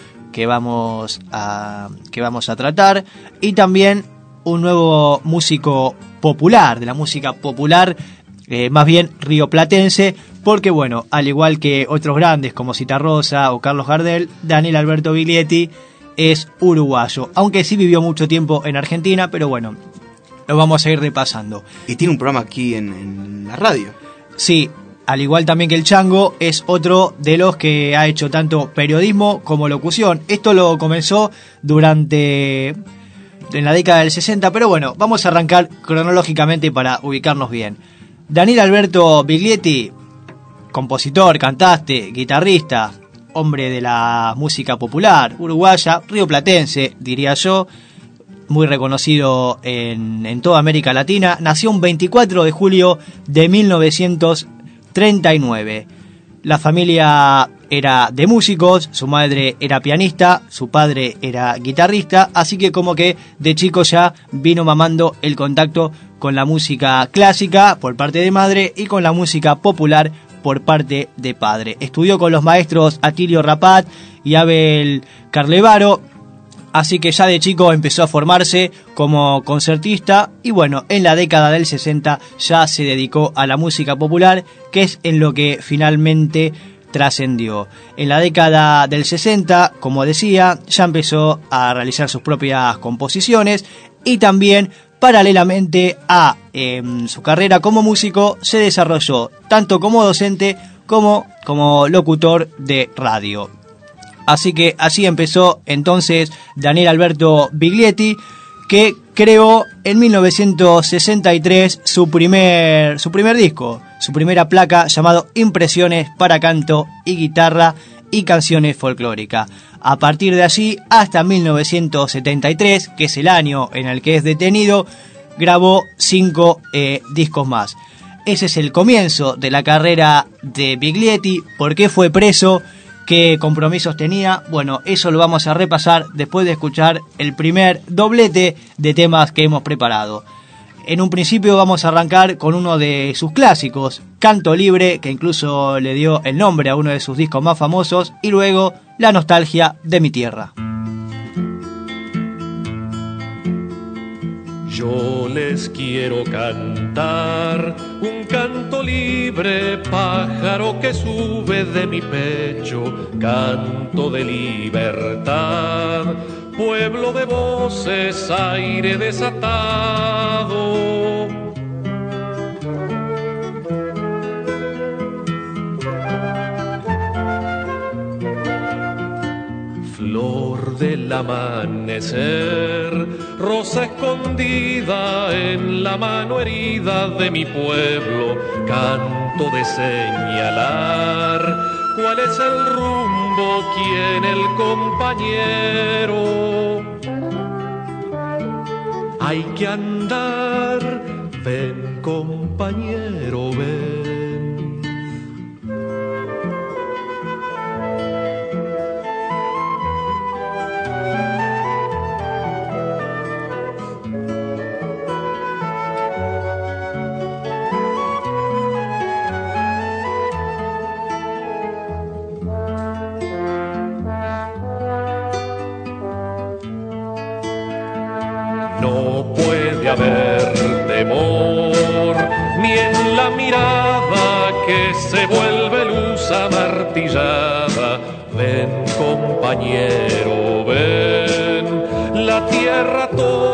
que vamos a, que vamos a tratar. Y también un nuevo músico popular, de la música popular, eh, más bien rioplatense, porque bueno, al igual que otros grandes como Citarrosa o Carlos Gardel, Daniel Alberto Biglietti es uruguayo, aunque sí vivió mucho tiempo en Argentina, pero bueno, lo vamos a ir repasando. Y tiene un programa aquí en, en la radio. Sí, al igual también que el Chango, es otro de los que ha hecho tanto periodismo como locución. Esto lo comenzó durante en la década del 60, pero bueno, vamos a arrancar cronológicamente para ubicarnos bien. Daniel Alberto Biglietti, compositor, cantante, guitarrista, hombre de la música popular uruguaya, rioplatense, diría yo, muy reconocido en, en toda América Latina, nació un 24 de julio de 1939. La familia era de músicos, su madre era pianista, su padre era guitarrista, así que como que de chico ya vino mamando el contacto con la música clásica por parte de madre y con la música popular por parte de padre. Estudió con los maestros Atilio Rapat y Abel Carlevaro, así que ya de chico empezó a formarse como concertista y bueno, en la década del 60 ya se dedicó a la música popular, que es en lo que finalmente trascendió. En la década del 60, como decía, ya empezó a realizar sus propias composiciones y también paralelamente a em, su carrera como músico se desarrolló tanto como docente como como locutor de radio. Así que así empezó entonces Daniel Alberto Biglietti, que creó en 1963 su primer, su primer disco, su primera placa llamado Impresiones para canto y guitarra y canciones folclóricas. A partir de allí, hasta 1973, que es el año en el que es detenido, grabó cinco eh, discos más. Ese es el comienzo de la carrera de Biglietti. ¿Por qué fue preso? ¿Qué compromisos tenía? Bueno, eso lo vamos a repasar después de escuchar el primer doblete de temas que hemos preparado. En un principio vamos a arrancar con uno de sus clásicos, Canto Libre, que incluso le dio el nombre a uno de sus discos más famosos, y luego La Nostalgia de mi Tierra. Yo les quiero cantar un canto libre, pájaro que sube de mi pecho, canto de libertad, pueblo de voces, aire desatado. Del amanecer, rosa escondida en la mano herida de mi pueblo, canto de señalar cuál es el rumbo, quién el compañero. Hay que andar, ven compañero, ven. Se vuelve luz amartillada. Ven compañero, ven, la tierra toda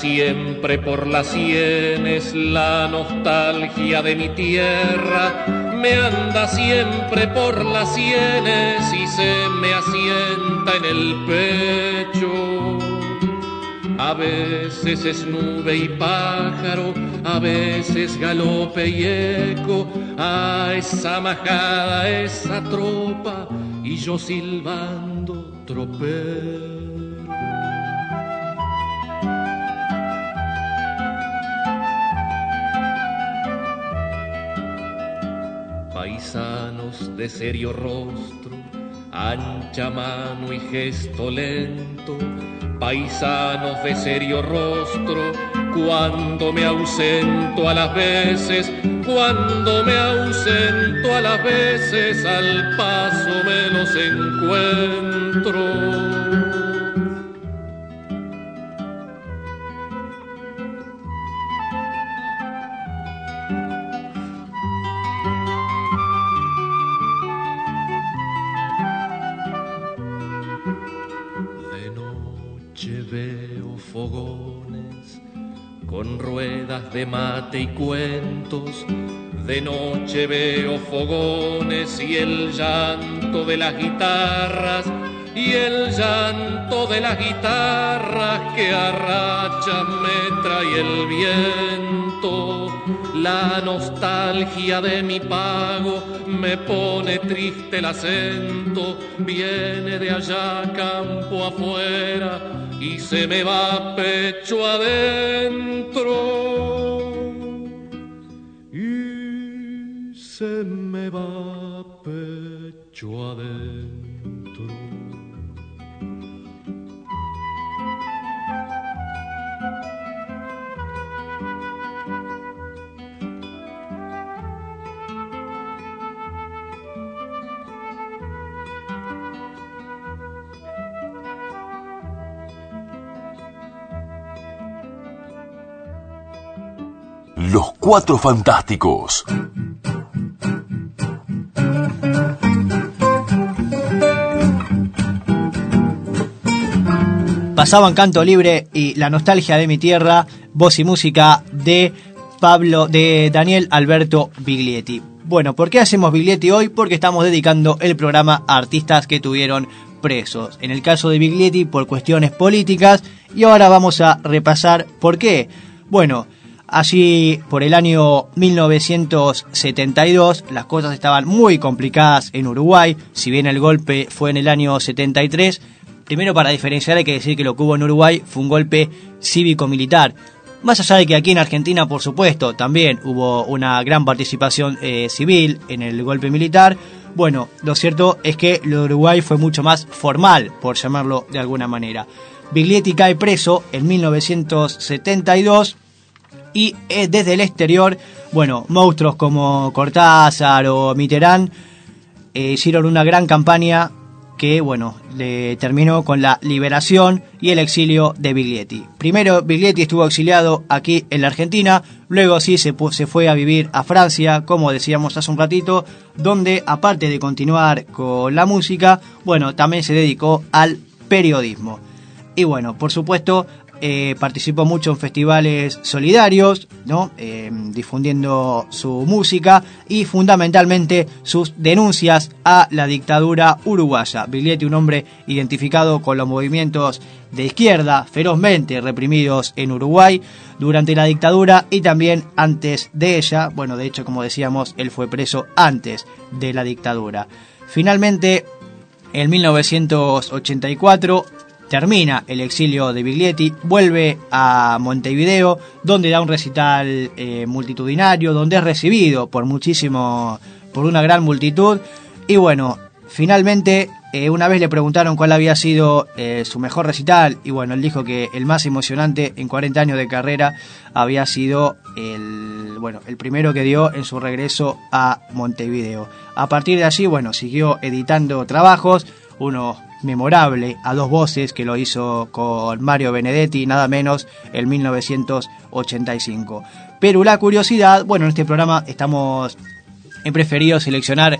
siempre por las sienes la nostalgia de mi tierra, me anda siempre por las sienes y se me asienta en el pecho. A veces es nube y pájaro, a veces galope y eco, a esa majada, esa tropa, y yo silbando tropeo. Paisanos de serio rostro, ancha mano y gesto lento, paisanos de serio rostro, cuando me ausento a las veces, cuando me ausento a las veces, al paso me los encuentro. Y cuentos. De noche veo fogones y el llanto de las guitarras y el llanto de las guitarras que a rachas me trae el viento. La nostalgia de mi pago me pone triste el acento, viene de allá campo afuera y se me va pecho adentro. Se me va pecho adentro. Los Cuatro Fantásticos. Pasaban Canto Libre y La Nostalgia de mi Tierra, voz y música de Pablo, de Daniel Alberto Biglietti. Bueno, ¿por qué hacemos Biglietti hoy? Porque estamos dedicando el programa a artistas que tuvieron presos. En el caso de Biglietti por cuestiones políticas y ahora vamos a repasar por qué. Bueno, Allí por el año 1972 las cosas estaban muy complicadas en Uruguay, si bien el golpe fue en el año 73. Primero para diferenciar hay que decir que lo que hubo en Uruguay fue un golpe cívico-militar. Más allá de que aquí en Argentina, por supuesto, también hubo una gran participación eh, civil en el golpe militar, bueno, lo cierto es que lo de Uruguay fue mucho más formal, por llamarlo de alguna manera. Biglietti cae preso en 1972 y eh, desde el exterior, bueno, monstruos como Cortázar o Mitterrand eh, hicieron una gran campaña que, bueno, le terminó con la liberación y el exilio de Biglietti. Primero, Biglietti estuvo exiliado aquí en la Argentina, luego sí se, se fue a vivir a Francia, como decíamos hace un ratito, donde aparte de continuar con la música, bueno, también se dedicó al periodismo. Y bueno, por supuesto, eh, participó mucho en festivales solidarios, ¿no? Eh, difundiendo su música y fundamentalmente sus denuncias a la dictadura uruguaya. Biglietti, un hombre identificado con los movimientos de izquierda ferozmente reprimidos en Uruguay durante la dictadura y también antes de ella. Bueno, de hecho, como decíamos, él fue preso antes de la dictadura. Finalmente, en 1984 termina el exilio de Biglietti, vuelve a Montevideo, donde da un recital eh, multitudinario, donde es recibido por muchísimo, por una gran multitud. Y bueno, finalmente, eh, una vez le preguntaron cuál había sido eh, su mejor recital, y bueno, él dijo que el más emocionante en 40 años de carrera había sido el, bueno, el primero que dio en su regreso a Montevideo. A partir de allí, bueno, siguió editando trabajos, uno memorable a dos voces que lo hizo con Mario Benedetti, nada menos, en 1985. Pero la curiosidad, bueno, en este programa estamos he preferido seleccionar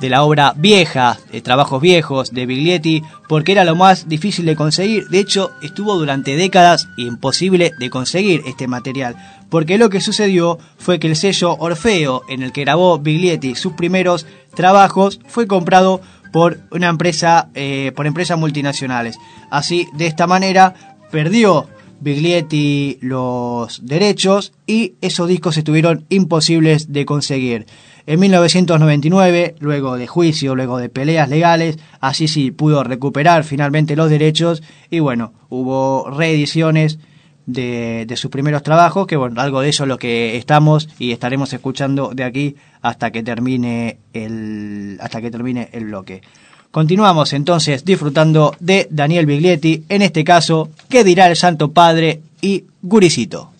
de la obra vieja, de trabajos viejos de Biglietti, porque era lo más difícil de conseguir. De hecho, estuvo durante décadas imposible de conseguir este material, porque lo que sucedió fue que el sello Orfeo, en el que grabó Biglietti sus primeros trabajos, fue comprado por una empresa, eh, por empresas multinacionales. Así, de esta manera, perdió Biglietti los derechos y esos discos estuvieron imposibles de conseguir. En 1999, luego de juicio, luego de peleas legales, así sí pudo recuperar finalmente los derechos y bueno, hubo reediciones de, de, sus primeros trabajos, que bueno, algo de eso es lo que estamos y estaremos escuchando de aquí hasta que termine el, hasta que termine el bloque. Continuamos entonces disfrutando de Daniel Biglietti, en este caso, ¿qué dirá el Santo Padre y Guricito?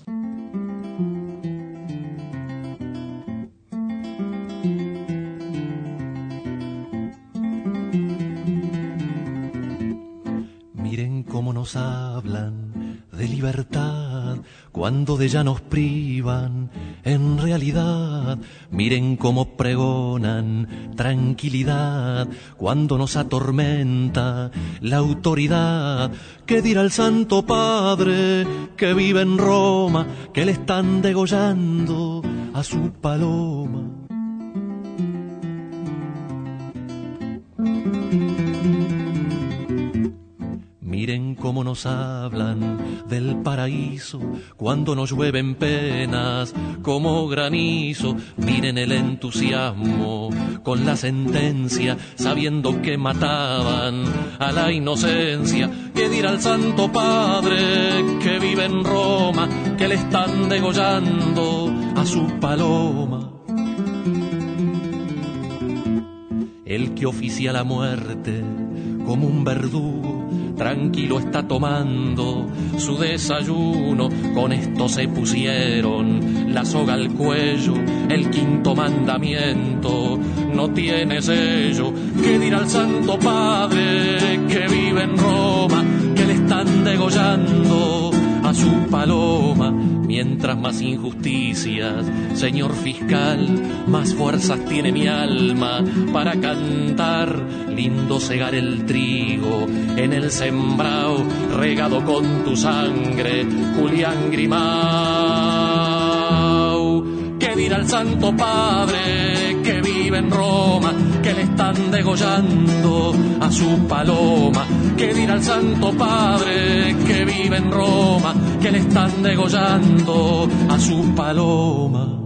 Cuando de ella nos privan. En realidad, miren cómo pregonan tranquilidad cuando nos atormenta la autoridad. ¿Qué dirá el Santo Padre que vive en Roma, que le están degollando a su paloma? Miren cómo nos hablan del paraíso cuando nos llueven penas como granizo. Miren el entusiasmo con la sentencia, sabiendo que mataban a la inocencia. ¿Qué dirá el Santo Padre que vive en Roma, que le están degollando a su paloma? El que oficia la muerte como un verdugo tranquilo está tomando su desayuno. Con esto se pusieron la soga al cuello, el quinto mandamiento no tiene sello. ¿Qué dirá el Santo Padre que vive en Roma, que le están degollando a su paloma? Mientras más injusticias, señor fiscal, más fuerzas tiene mi alma para cantar. Lindo cegar el trigo en el sembrado, regado con tu sangre, Julián Grimau. ¿Qué dirá el Santo Padre vive en Roma, que le están degollando a su paloma? ¿Qué dirá el Santo Padre que vive en Roma, que le están degollando a su paloma?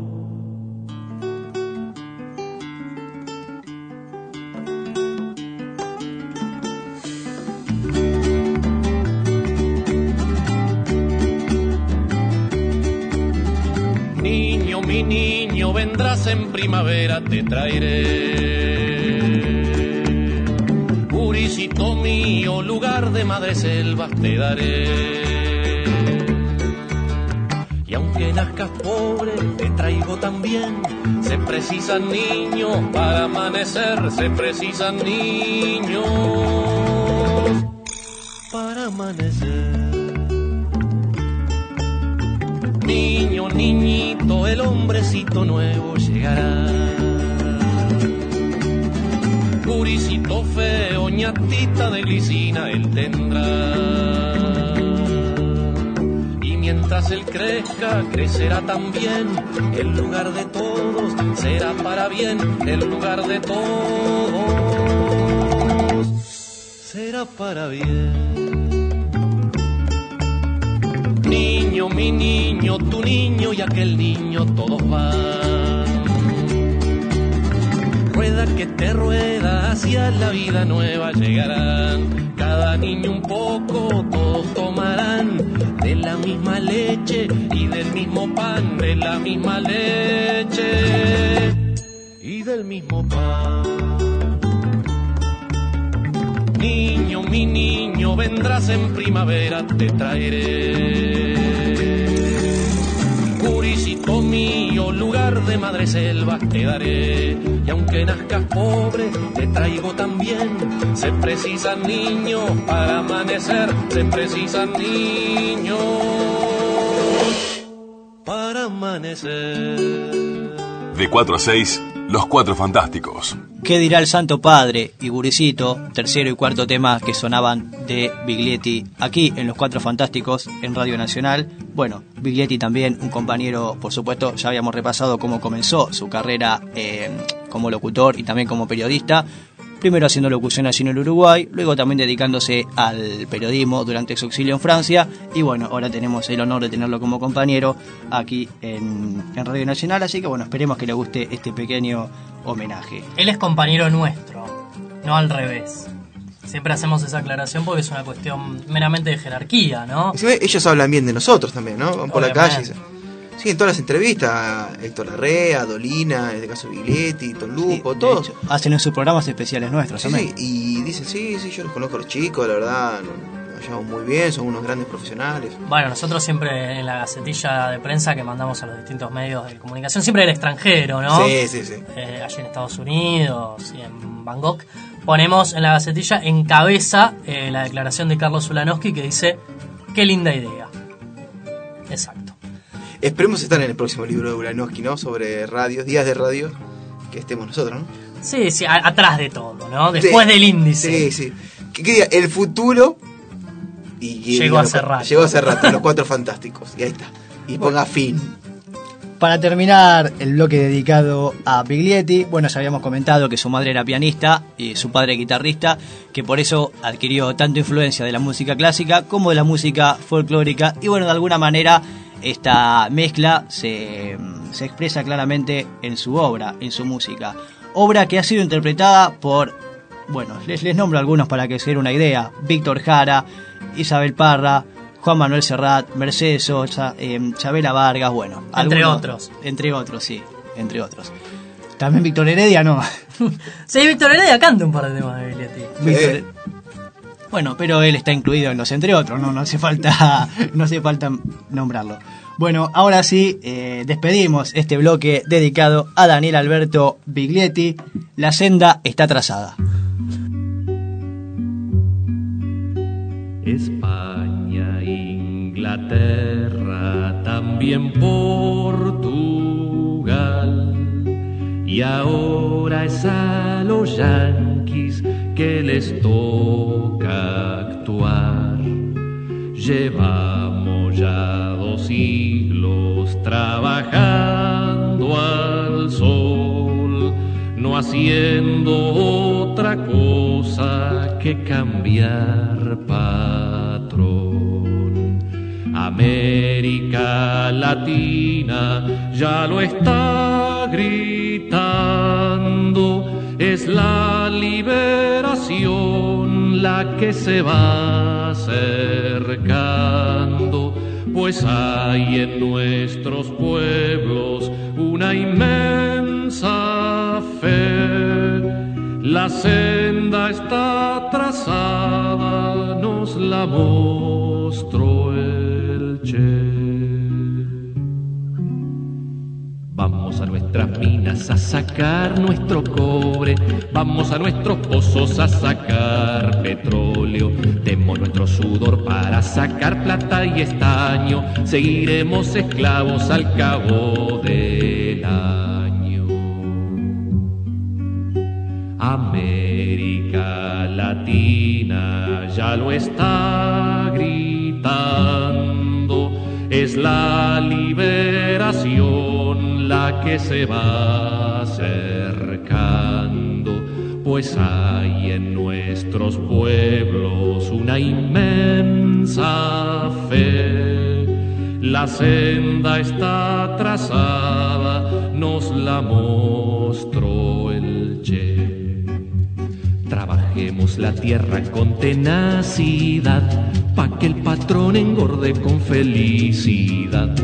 Primavera, te traeré. Purisito mío, lugar de madre selvas te daré. Y aunque nazcas pobre, te traigo también. Se precisan niños para amanecer, se precisan niños para amanecer. Niño, niñito, el hombrecito nuevo llegará. Puricito feo, ñatita de glicina, él tendrá. Y mientras él crezca, crecerá también. El lugar de todos será para bien. El lugar de todos será para bien. Niño, mi niño, tu niño y aquel niño, todos van. Rueda que te rueda hacia la vida nueva llegarán. Cada niño un poco, todos tomarán de la misma leche y del mismo pan, de la misma leche y del mismo pan. Niño, mi niño, vendrás en primavera, te traeré. Mío, lugar de madre selva te daré. Y aunque nazcas pobre, te traigo también. Se precisan niños para amanecer, se precisan niños para amanecer. De 4 a 6, Los Cuatro Fantásticos. ¿Qué dirá el Santo Padre y Buricito, tercero y cuarto tema que sonaban de Biglietti aquí en Los Cuatro Fantásticos en Radio Nacional? Bueno, Biglietti también, un compañero, por supuesto, ya habíamos repasado cómo comenzó su carrera eh, como locutor y también como periodista. Primero haciendo locución allí en el Uruguay, luego también dedicándose al periodismo durante su exilio en Francia. Y bueno, ahora tenemos el honor de tenerlo como compañero aquí en, en Radio Nacional. Así que bueno, esperemos que le guste este pequeño homenaje. Él es compañero nuestro, no al revés. Siempre hacemos esa aclaración porque es una cuestión meramente de jerarquía, ¿no? Ellos hablan bien de nosotros también, ¿no? Van por la calle y Sí, en todas las entrevistas, Héctor Larrea, Dolina, en este caso Biglietti, Tom Lupo, De todos. hecho, hacen en sus programas especiales nuestros Sí, también. sí, y dicen, sí, sí, yo los conozco a los chicos, la verdad, nos nos llevamos muy bien, son unos grandes profesionales. Bueno, nosotros siempre en la gacetilla de prensa que mandamos a los distintos medios de comunicación, siempre del extranjero, ¿no? Sí, sí, sí. Eh, allí en Estados Unidos y en Bangkok, ponemos en la gacetilla en cabeza eh, la declaración de Carlos Ulanowski que dice, qué linda idea. Exacto. Esperemos estar en el próximo libro de Ulanowski, ¿no? Sobre radios, días de radio, que estemos nosotros, ¿no? Sí, sí, a- atrás de todo, ¿no? Después Sí, del índice. Sí, sí. Que, que diga, el futuro. Y, y Llegó hace los- rato. Llegó hace rato, los cuatro fantásticos. Y ahí está. Y ponga fin. Para terminar el bloque dedicado a Biglietti, bueno, ya habíamos comentado que su madre era pianista y su padre guitarrista, que por eso adquirió tanto influencia de la música clásica como de la música folclórica. Y bueno, de alguna manera esta mezcla se, se expresa claramente en su obra, en su música. Obra que ha sido interpretada por, bueno, les, les nombro algunos para que se den una idea. Víctor Jara, Isabel Parra, Juan Manuel Serrat, Mercedes Sosa, eh, Chabela Vargas, bueno. Entre algunos- otros. Entre otros, sí, entre otros. También Víctor Heredia, no. Sí, Víctor Heredia canta un par de temas de Bueno, pero él está incluido en los entre otros, no, no hace falta, no hace falta nombrarlo. Bueno, ahora sí, eh, despedimos este bloque dedicado a Daniel Alberto Biglietti. La senda está trazada. España, Inglaterra, también Portugal. Y ahora es a los yanquis que les toca actuar. Llevamos ya dos siglos trabajando al sol, no haciendo otra cosa que cambiar patrón. América Latina ya lo está gritando, es la liberación la que se va acercando, pues hay en nuestros pueblos una inmensa fe. La senda está trazada, nos la mostró el Che. A nuestras minas a sacar nuestro cobre, vamos a nuestros pozos a sacar petróleo, demos nuestro sudor para sacar plata y estaño, seguiremos esclavos al cabo del año. América Latina ya lo está gritando, es la que se va acercando, pues hay en nuestros pueblos una inmensa fe. La senda está trazada, nos la mostró el Che. Trabajemos la tierra con tenacidad, pa' que el patrón engorde con felicidad.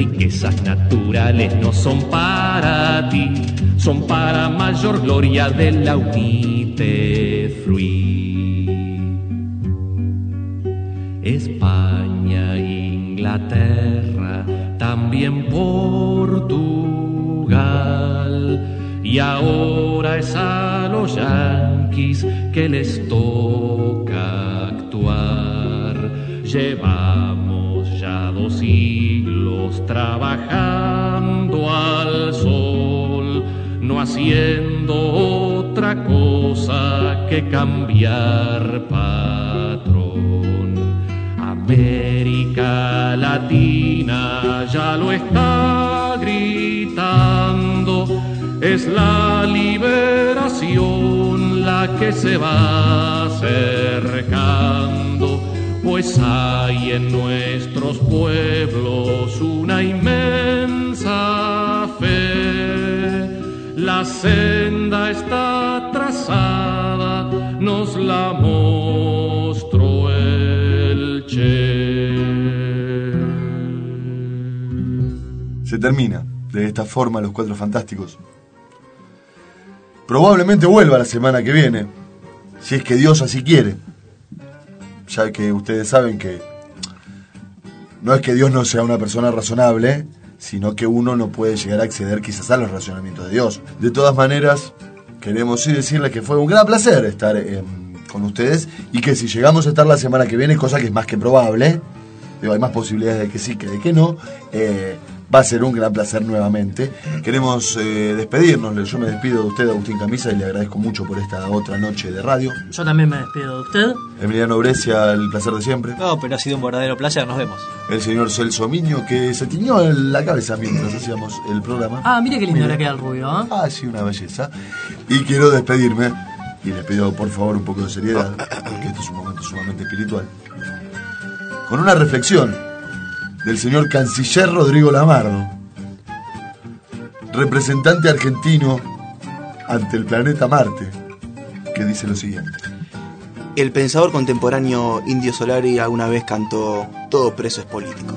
Riquezas naturales no son para ti, son para mayor gloria de la Unite Free. España, Inglaterra, también Portugal. Y ahora es a los yanquis que les toca actuar. Llevamos trabajando al sol, no haciendo haciendo otra cosa que cambiar patrón. América Latina ya lo está gritando, es la liberación la que se va acercando pues hay en nuestros pueblos una inmensa fe. La senda está trazada, nos la mostró el Che. Se termina de esta forma Los Cuatro Fantásticos. Probablemente vuelva la semana que viene, si es que Dios así quiere ya que ustedes saben que no es que Dios no sea una persona razonable, sino que uno no puede llegar a acceder quizás a los razonamientos de Dios. De todas maneras, queremos sí decirles que fue un gran placer estar con ustedes y que si llegamos a estar la semana que viene, cosa que es más que probable, digo, hay más posibilidades de que sí que de que no, eh, va a ser un gran placer nuevamente. Queremos eh, despedirnos, yo me despido de usted, Agustín Camisa, y le agradezco mucho por esta otra noche de radio. Yo también me despido de usted. Emiliano Brescia, el placer de siempre. No, pero ha sido un verdadero placer, nos vemos. El señor Celso Miño, que se tiñó en la cabeza mientras hacíamos el programa. Ah, mire qué lindo le queda el rubio, ¿eh? Ah, sí, una belleza. Y quiero despedirme, y le pido por favor un poco de seriedad, porque este es un momento sumamente espiritual, con una reflexión del señor canciller Rodrigo Lamardo, representante argentino ante el planeta Marte, que dice lo siguiente. El pensador contemporáneo Indio Solari alguna vez cantó Todo preso es político.